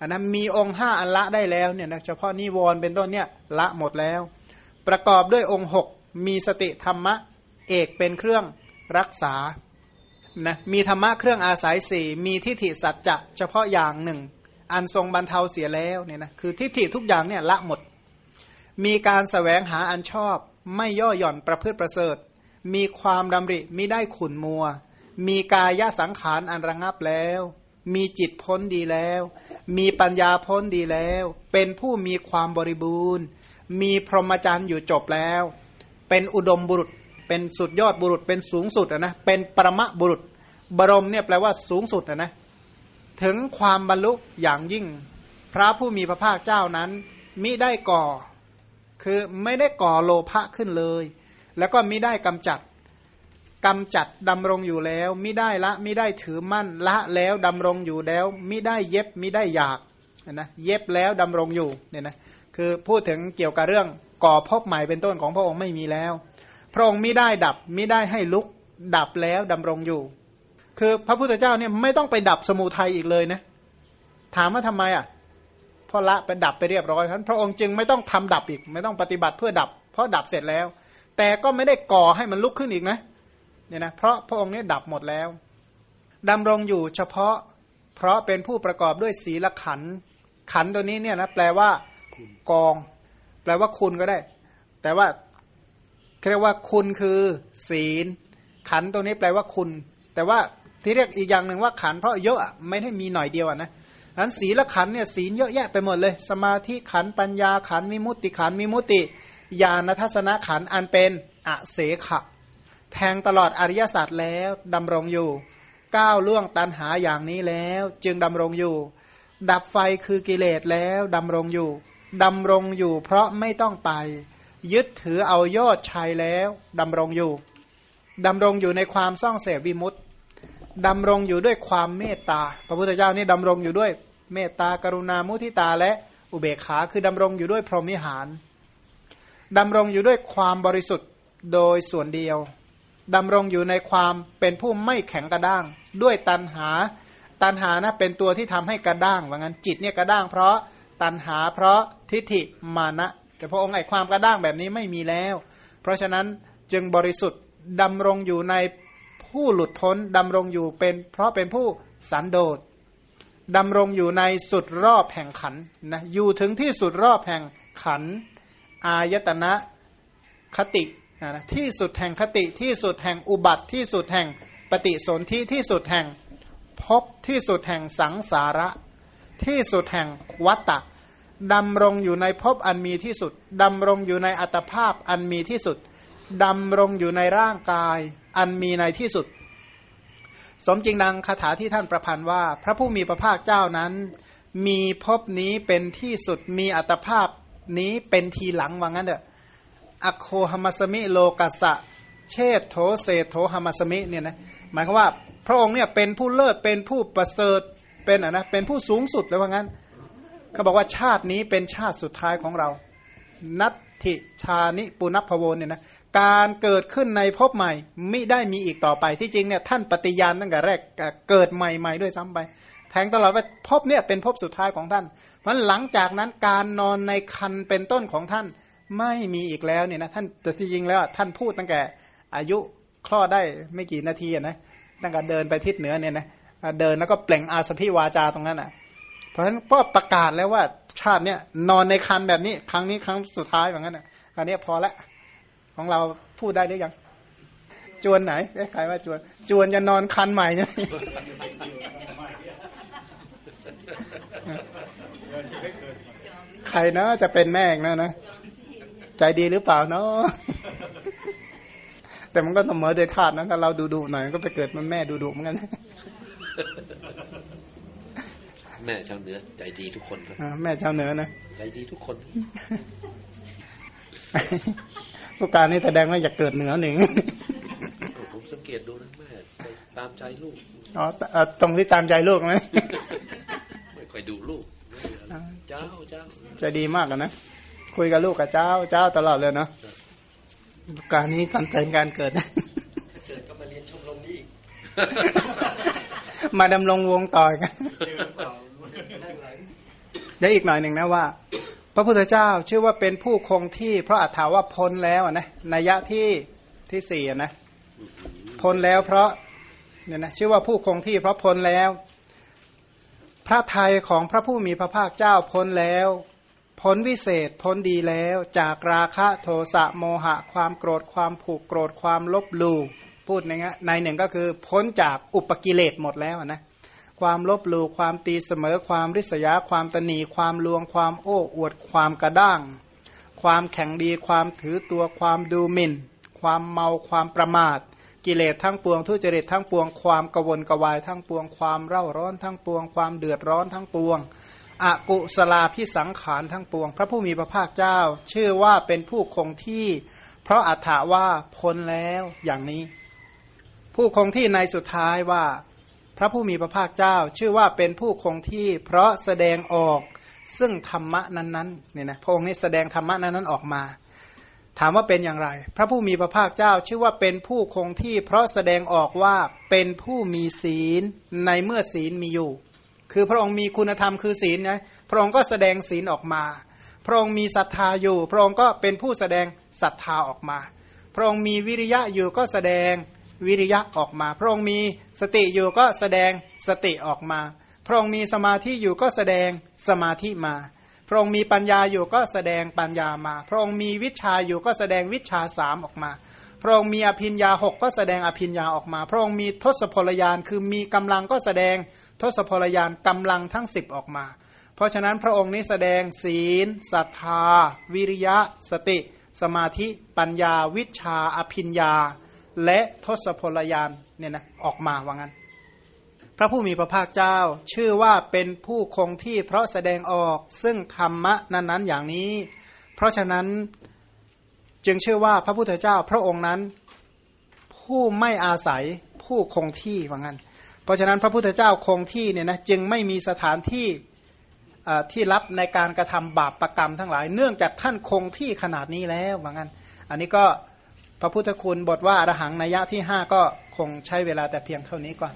อันนั้นมีองค์ห้าอันละได้แล้วเนี่ยนะเฉพาะนิวรณ์เป็นต้นเนี่ยละหมดแล้ว ประกอบด้วยองค์หกมีสติธรรมะเอกเป็นเครื่องรักษานะมีธรรมะเครื่องอาศัยสี่มีทิฏฐิสัจจะเฉพาะอย่างหนึ่ง อันทรงบรรเทาเสียแล้วเนี่ยนะคือทิฏฐิทุกอย่างเนี่ยละหมด มีการสแสวงหาอันชอบ ไม่ย่อหย่อนประพฤติประเสริฐ มีความดำริมิได้ขุนมัว มีกายสังขารอันระงับแล้ว มีจิตพ้นดีแล้ว มีปัญญาพ้นดีแล้ว เป็นผู้มีความบริบูรณ์ มีพรหมจรรย์อยู่จบแล้ว เป็นอุดมบุรุษ เป็นสุดยอดบุรุษเป็นสูงสุดนะเป็นประมะบุรุษ บรมเนี่ยแปลว่าสูงสุดอะนะ ถึงความบรรลุอย่างยิ่ง พระผู้มีพระภาคเจ้านั้น มิได้ก่อ คือไม่ได้ก่อโลภะขึ้นเลย แล้วก็มิได้กำจัดกำจัดดำรงอยู่แล้ว มิได้ละมิได้ถือมั่นละแล้วดำรงอยู่แล้ว มิได้เย็บมิได้อยากนะเย็บแล้วดำรงอยู่เนี่ยนะคือพูดถึงเกี่ยวกับเรื่องก่อพบใหม่เป็นต้นของพระองค์ไม่มีแล้ว พระองค์มิได้ดับมิได้ให้ลุกดับแล้วดำรงอยู่ คือพระพุทธเจ้าเนี่ยไม่ต้องไปดับสมุทัยอีกเลยนะถามว่าทำไมอะเพราะละไปดับไปเรียบร้อยท่านพระองค์จึงไม่ต้องทำดับอีก ไม่ต้องปฏิบัติเพื่อดับ เพราะดับเสร็จแล้ว แต่ก็ไม่ได้ก่อให้มันลุกขึ้นอีกนะเนี่ยนะเพราะพระองค์เนี่ยดับหมดแล้วดำรงอยู่เฉพาะ เพราะเป็นผู้ประกอบด้วยศีลขัน ขันตัวนี้เนี่ยนะแปลว่ากอง แปลว่าคุณก็ได้ แต่ว่าเรียกว่าคุณคือ ศีล ขันตัวนี้แปลว่าคุณ แต่ว่า ที่เรียกอีกอย่างหนึ่งว่าขันเพราะเยอะไม่ได้มีหน่อยเดียวอะนะอันศีลขันเนี่ยศีลเยอะแยะไปหมดเลย สมาธิขันปัญญาขันมิมุติขันมิมุติญาณทัศนขันอันเป็นอเสขะ แทงตลอดอริยศาสตร์แล้วดำรงอยู่ก้าวล่วงตันหาอย่างนี้แล้ว จึงดำรงอยู่ ดับไฟคือกิเลสแล้วดำรงอยู่ดำรงอยู่ เพราะไม่ต้องไป ยึดถือเอายอดชัยแล้วดำรงอยู่ดำรงอยู่ในความซ่องเสพวิมุตติ ดำรงอยู่ด้วยความเมตตา พระพุทธเจ้านี่ดำรงอยู่ด้วยเมตตากรุณามุทิตาและอุเบกขาคือดำรงอยู่ด้วยพรหมิหารดำรงอยู่ด้วยความบริสุทธิ์โดยส่วนเดียวดำรงอยู่ในความเป็นผู้ไม่แข็งกระด้าง ด้วยตันหา ตันหานะเป็นตัวที่ทำให้กระด้างว่างั้นจิตเนี่ยกระด้าง เพราะตันหาเพราะทิฏฐิมานะ แต่พระองค์ไอความกระด้างแบบนี้ไม่มีแล้ว เพราะฉะนั้นจึงบริสุทธิ์ดำรงอยู่ใน ผู้หลุดพ้นดำรงอยู่เป็น เพราะเป็นผู้สันโดษดำรงอยู่ในสุดรอบแห่งขันนะอยู่ถึงที่สุดรอบแห่งขันอายตนะคตินะที่สุดแห่งคติที่สุดแห่งอุบัติที่สุดแห่งปฏิสนธิที่สุดแห่งพบที่สุดแห่งสังสาระ ที่สุดแห่งวัตตะดำรงอยู่ในภพอันมีที่สุด ดำรงอยู่ในอัตภาพอันมีที่สุด ดำรงอยู่ในร่างกาย อันมีในที่สุด สมจริงดังคาถาที่ท่านประพันธ์ว่า พระผู้มีพระภาคเจ้านั้น มีภพนี้เป็นที่สุดมีอัตภาพนี้เป็นทีหลังว่างั้นเถอะอโคหมัสมิโลกัสะเชษโถเศโถหมัสมิเนี่ยนะหมายความว่า พระองค์เนี่ยเป็นผู้เลิศเป็นผู้ประเสริฐเป็นอะนะเป็นผู้สูงสุดเลยว่างั้นเขาบอกว่าชาตินี้เป็นชาติสุดท้ายของเรา นัตถิชานิปุณพโวนเนี่ยนะ การเกิดขึ้นในภพใหม่ไม่ได้มีอีกต่อไปที่จริงเนี่ยท่านปฏิญาณตั้งแต่แรกเกิดใหม่ ๆ ด้วยซ้ำไปแทงตลอดว่าภพเนี่ยเป็นภพสุดท้ายของท่าน เพราะหลังจากนั้นการนอนในคันเป็นต้นของท่านไม่มีอีกแล้วเนี่ยนะท่านแต่ที่จริงแล้วท่านพูดตั้งแต่อายุคลอดได้ไม่กี่นาทีนะตั้งแต่เดินไปทิศเหนือเนี่ยนะเดินแล้วก็เปล่งอาสพิวาจาตรงนั้นอะ เพราะฉะนั้นก็ประกาศแล้วว่าชาติเนี่ยนอนในคันแบบนี้ครั้งนี้ครั้งสุดท้ายแบบนั้นอะคราวนี้พอละ ของเราพูดได้หรือยัง จวนไหนใครว่าจวน จวนจะนอนคันใหม่เนี่ยใครนะจะเป็นแม่งนะนะ ใจดีหรือเปล่าเนาะแต่มันก็เสมอโดยธาตุนะถ้าเราดูดูหน่อยก็ไปเกิดมันแม่ดูดูเหมือนกันแม่ชาวเหนือใจดีทุกคนครับแม่ชาวเหนือนะ ใจดีทุกคน ผู้การนี่แสดงว่าอยากเกิดเหนือหนึ่งผมสังเกตดูนะแม่ตามใจลูกอ๋อตรงที่ตามใจลูกไหมไม่ค่อยดูลูกเจ้าเจ้าจะดีมากนะคุยกับลูกกับเจ้าเจ้าตลอดเลยเนาะการนี้ตันเตินการเกิดเกิดก็มาเรียนชมรมนี้มาดำรงวงต่อยกันเดี๋ยวอีกหน่อยหนึ่งนะว่าพ ระพุทธเจ้าชื่อว่าเป็นผู้คงที่ เพราะอัตถาว่าพ้นแล้วนะนัยะที่ที่สี่นะพ้นแล้วเพราะเนี่ยนะชื่อว่าผู้คงที่เพราะพ้นแล้ว พระไทยของพระผู้มีพระภาคเจ้าพ้นแล้ว พ้นวิเศษพ้นดีแล้ว จากราคะโทสะโมหะ ความโกรธความผูกโกรธความลบลู่พูดในในหนึ่งก็คือ พ้นจากอุปกิเลสหมดแล้วนะ ความลบลู่ความตีเสมอความริษยาความตนีความลวงความโอ้อวดความกระด้าง ความแข็งดีความถือตัวความดูหมิน่น ความเมาความประมาท กิเลสทั้งปวงทุจริตทั้งปวงความกวนกวายทั้งปวงความเร่าร้อนทั้งปวง ความเดือดร้อนทั้งปวงอกุสลาพิสังขารทั้งปวง พระผู้มีพระภาคเจ้า ชื่อว่าเป็นผู้คงที่ เพราะอัฏฐาว่าพ้นแล้วอย่างนี้ ผู้คงที่ในสุดท้ายว่า พระผู้มีพระภาคเจ้า ชื่อว่าเป็นผู้คงที่เพราะแสดงออกซึ่งธรรมะนั้นๆเนี่ยนะพระองค์นี้แสดงธรรมะนั้นๆออกมา ถามว่าเป็นอย่างไร พระผู้มีพระภาคเจ้า ชื่อว่าเป็นผู้คงที่ เพราะแสดงออกว่าเป็นผู้มีศีลในเมื่อศีลมีอยู่ คือพระองค์มีคุณธรรมคือศีลนะพระองค์ก็แสดงศีลออกมา พระองค์มีศรัทธาอยู่ พระองค์ก็เป็นผู้แสดงศรัทธาออกมา พระองค์มีวิริยะอยู่ก็แสดง วิริยะออกมา พระองค์มีสติอยู่ก็แสดงสติออกมา พระองค์มีสมาธิอยู่ก็แสดงสมาธิมา พระองค์มีปัญญาอยู่ก็แสดงปัญญามา พระองค์มีวิชาอยู่ก็แสดงวิชาสามออกมา พระองค์มีอภิญญาหกก็แสดงอภิญญาออกมา พระองค์มีทศพลยานคือมีกำลังก็แสดงทศพลยานกำลังทั้งสิบออกมา เพราะฉะนั้นพระองค์นี้แสดงศีลศรัทธา วิริยะ สติ สมาธิ ปัญญา วิชา อภิญญา และทศพลยานเนี่ยนะออกมาว่างั้น พระผู้มีพระภาคเจ้าชื่อว่าเป็นผู้คงที่เพราะแสดงออกซึ่งธรรมะนั้น ๆ อย่างนี้ เพราะฉะนั้นจึงชื่อว่าพระพุทธเจ้าพระองค์นั้น ผู้ไม่อาศัยผู้คงที่ว่างั้น เพราะฉะนั้นพระพุทธเจ้าคงที่เนี่ยนะจึงไม่มีสถานที่อ่าที่รับในการกระทำบาปประกรรมทั้งหลาย เนื่องจากท่านคงที่ขนาดนี้แล้วว่างั้น อันนี้ก็ พระพุทธคุณบทว่าอรหังนัยยะที่ห้าก็คงใช้เวลาแต่เพียงเท่านี้ก่อน